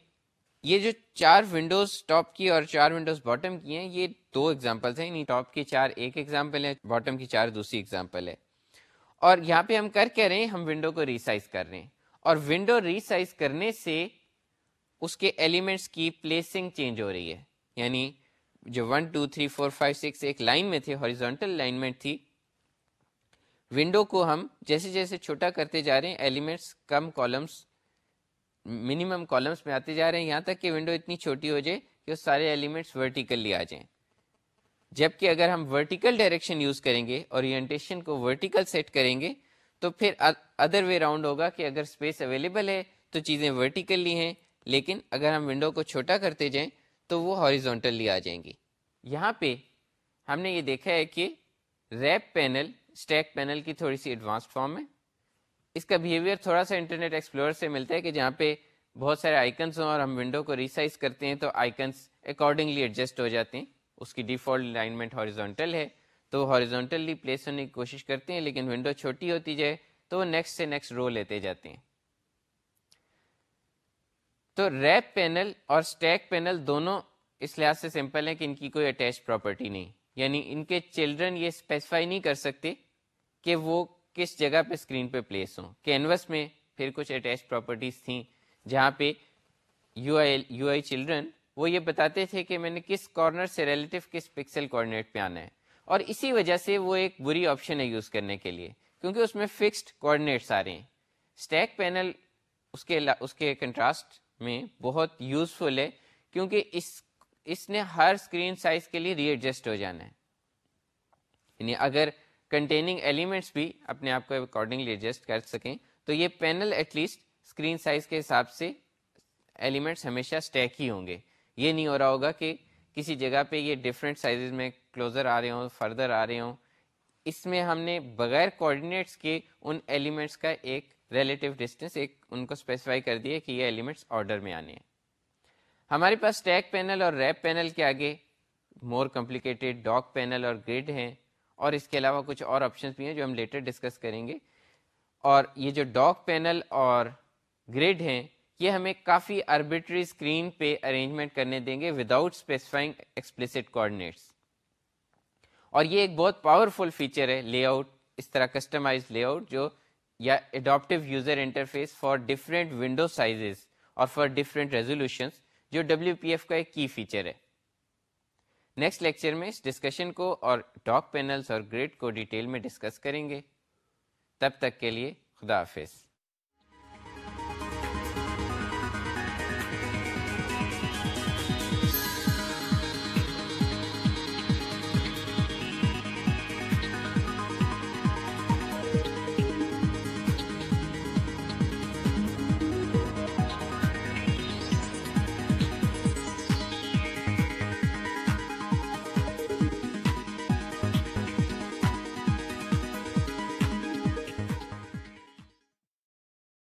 یہ جو چار ونڈوز ٹاپ کی اور چار ونڈوز باٹم کی ہیں، یہ دو ایگزامپل ہیں۔ ٹاپ کی چار ایک ایگزامپل ہے باٹم کی چار دوسری ایگزامپل ہے اور یہاں پہ ہم کر کے رہے ہیں، ہم ونڈو کو ریسائز کر رہے ہیں۔ اور ونڈو ریسائز کرنے سے اس کے ایلیمنٹس کی پلیسنگ چینج ہو رہی ہے۔ یعنی جو one two three four five six ایک لائن میں تھے ہاریزونٹل لائنمنٹ تھی ونڈو کو ہم جیسے جیسے چھوٹا کرتے جا رہے ہیں ایلیمنٹس کم کالمس منیمم کالمس میں آتے جا رہے ہیں۔ یہاں تک کہ ونڈو اتنی چھوٹی ہو جائے کہ وہ سارے ایلیمنٹس ورٹیکلی آ جائیں۔ جبکہ اگر ہم ورٹیکل ڈائریکشن یوز کریں گے اورینٹیشن کو ورٹیکل سیٹ کریں گے تو پھر ادر وے راؤنڈ ہوگا کہ اگر اسپیس اویلیبل ہے تو چیزیں ورٹیکلی ہیں، لیکن اگر ہم ونڈو کو چھوٹا کرتے جائیں تو وہ ہاریزونٹلی آ جائیں گی۔ یہاں پہ ہم نے یہ دیکھا ہے کہ ریپ پینل اسٹیک پینل کی تھوڑی سی ایڈوانس فارم ہے۔ اس کا بیہیویئر تھوڑا سا انٹرنیٹ ایکسپلور سے ملتا ہے کہ جہاں پہ بہت سارے آئکنس ہوں اور ہم ونڈو کو ریسائز کرتے ہیں تو آئکنس اکارڈنگلی ایڈجسٹ ہو جاتے ہیں۔ اس کی ڈیفالٹ الائنمنٹ ہاریزونٹل ہے۔ تو ہاریزونٹلی پلیس ہونے کی کوشش کرتے ہیں، لیکن ونڈو چھوٹی ہوتی جائے تو وہ نیکسٹ سے نیکسٹ رو لیتے جاتے ہیں۔ تو ریپ پینل اور اسٹیک پینل دونوں اس لحاظ سے سمپل ہیں کہ ان کی کوئی اٹیچ پراپرٹی نہیں۔ یعنی ان کے چلڈرن یہ اسپیسیفائی نہیں کر سکتے کہ وہ کس جگہ پہ اسکرین پہ پلیس ہوں۔ کینوس میں پھر کچھ اٹیچ پراپرٹیز تھیں جہاں پہ U I U I children وہ یہ بتاتے تھے کہ میں نے کس کارنر سے ریلیٹو کس پکسل کوآڈینیٹ پہ آنا ہے۔ اور اسی وجہ سے وہ ایک بری آپشن ہے یوز کرنے کے لیے، کیونکہ اس میں فکسڈ کوآڈینیٹس آ رہے ہیں۔ اسٹیک پینل اس کے اس کے کنٹراسٹ میں بہت یوزفل ہے، کیونکہ اس اس نے ہر اسکرین سائز کے لیے ری ایڈجسٹ ہو جانا ہے۔ یعنی اگر کنٹیننگ ایلیمنٹس بھی اپنے آپ کو اکارڈنگلی ایڈجسٹ کر سکیں، تو یہ panel at least screen size کے حساب سے ایلیمنٹس ہمیشہ اسٹیک ہی ہوں گے۔ یہ نہیں ہو رہا ہوگا کہ کسی جگہ پہ یہ ڈفرینٹ سائزز میں کلوزر آ رہے ہوں فردر آ رہے ہوں، اس میں ہم نے بغیر کوآڈینیٹس کے ان ایلیمنٹس کا ایک ریلیٹیو ڈسٹینس ایک ان کو اسپیسیفائی کر دیا کہ یہ ایلیمنٹس آرڈر میں آنے ہیں۔ ہمارے پاس اسٹیک پینل اور ریپ پینل کے آگے مور کمپلیکیٹڈ ڈاک پینل اور گریڈ ہیں، اور اس کے علاوہ کچھ اور آپشنس بھی ہیں جو ہم لیٹر ڈسکس کریں گے۔ اور یہ جو ڈاک پینل اور گریڈ ہیں یہ ہمیں کافی آربیٹری اسکرین پہ ارینجمنٹ کرنے دیں گے وداؤٹ اسپیسیفائنگ ایکسپلسٹ کوآڈینیٹس اور یہ ایک بہت پاورفل فیچر ہے لے آؤٹ اس طرح کسٹمائز لے آؤٹ جو یا adaptive user interface for different window sizes اور فار ڈفرینٹ ریزولوشنس جو ڈبلیو پی ایف کا ایک کی فیچر ہے۔ نیکسٹ لیکچر میں اس ڈسکشن کو اور ڈاک پینلز اور گریڈ کو ڈیٹیل میں ڈسکس کریں گے۔ تب تک کے لیے خدا حافظ۔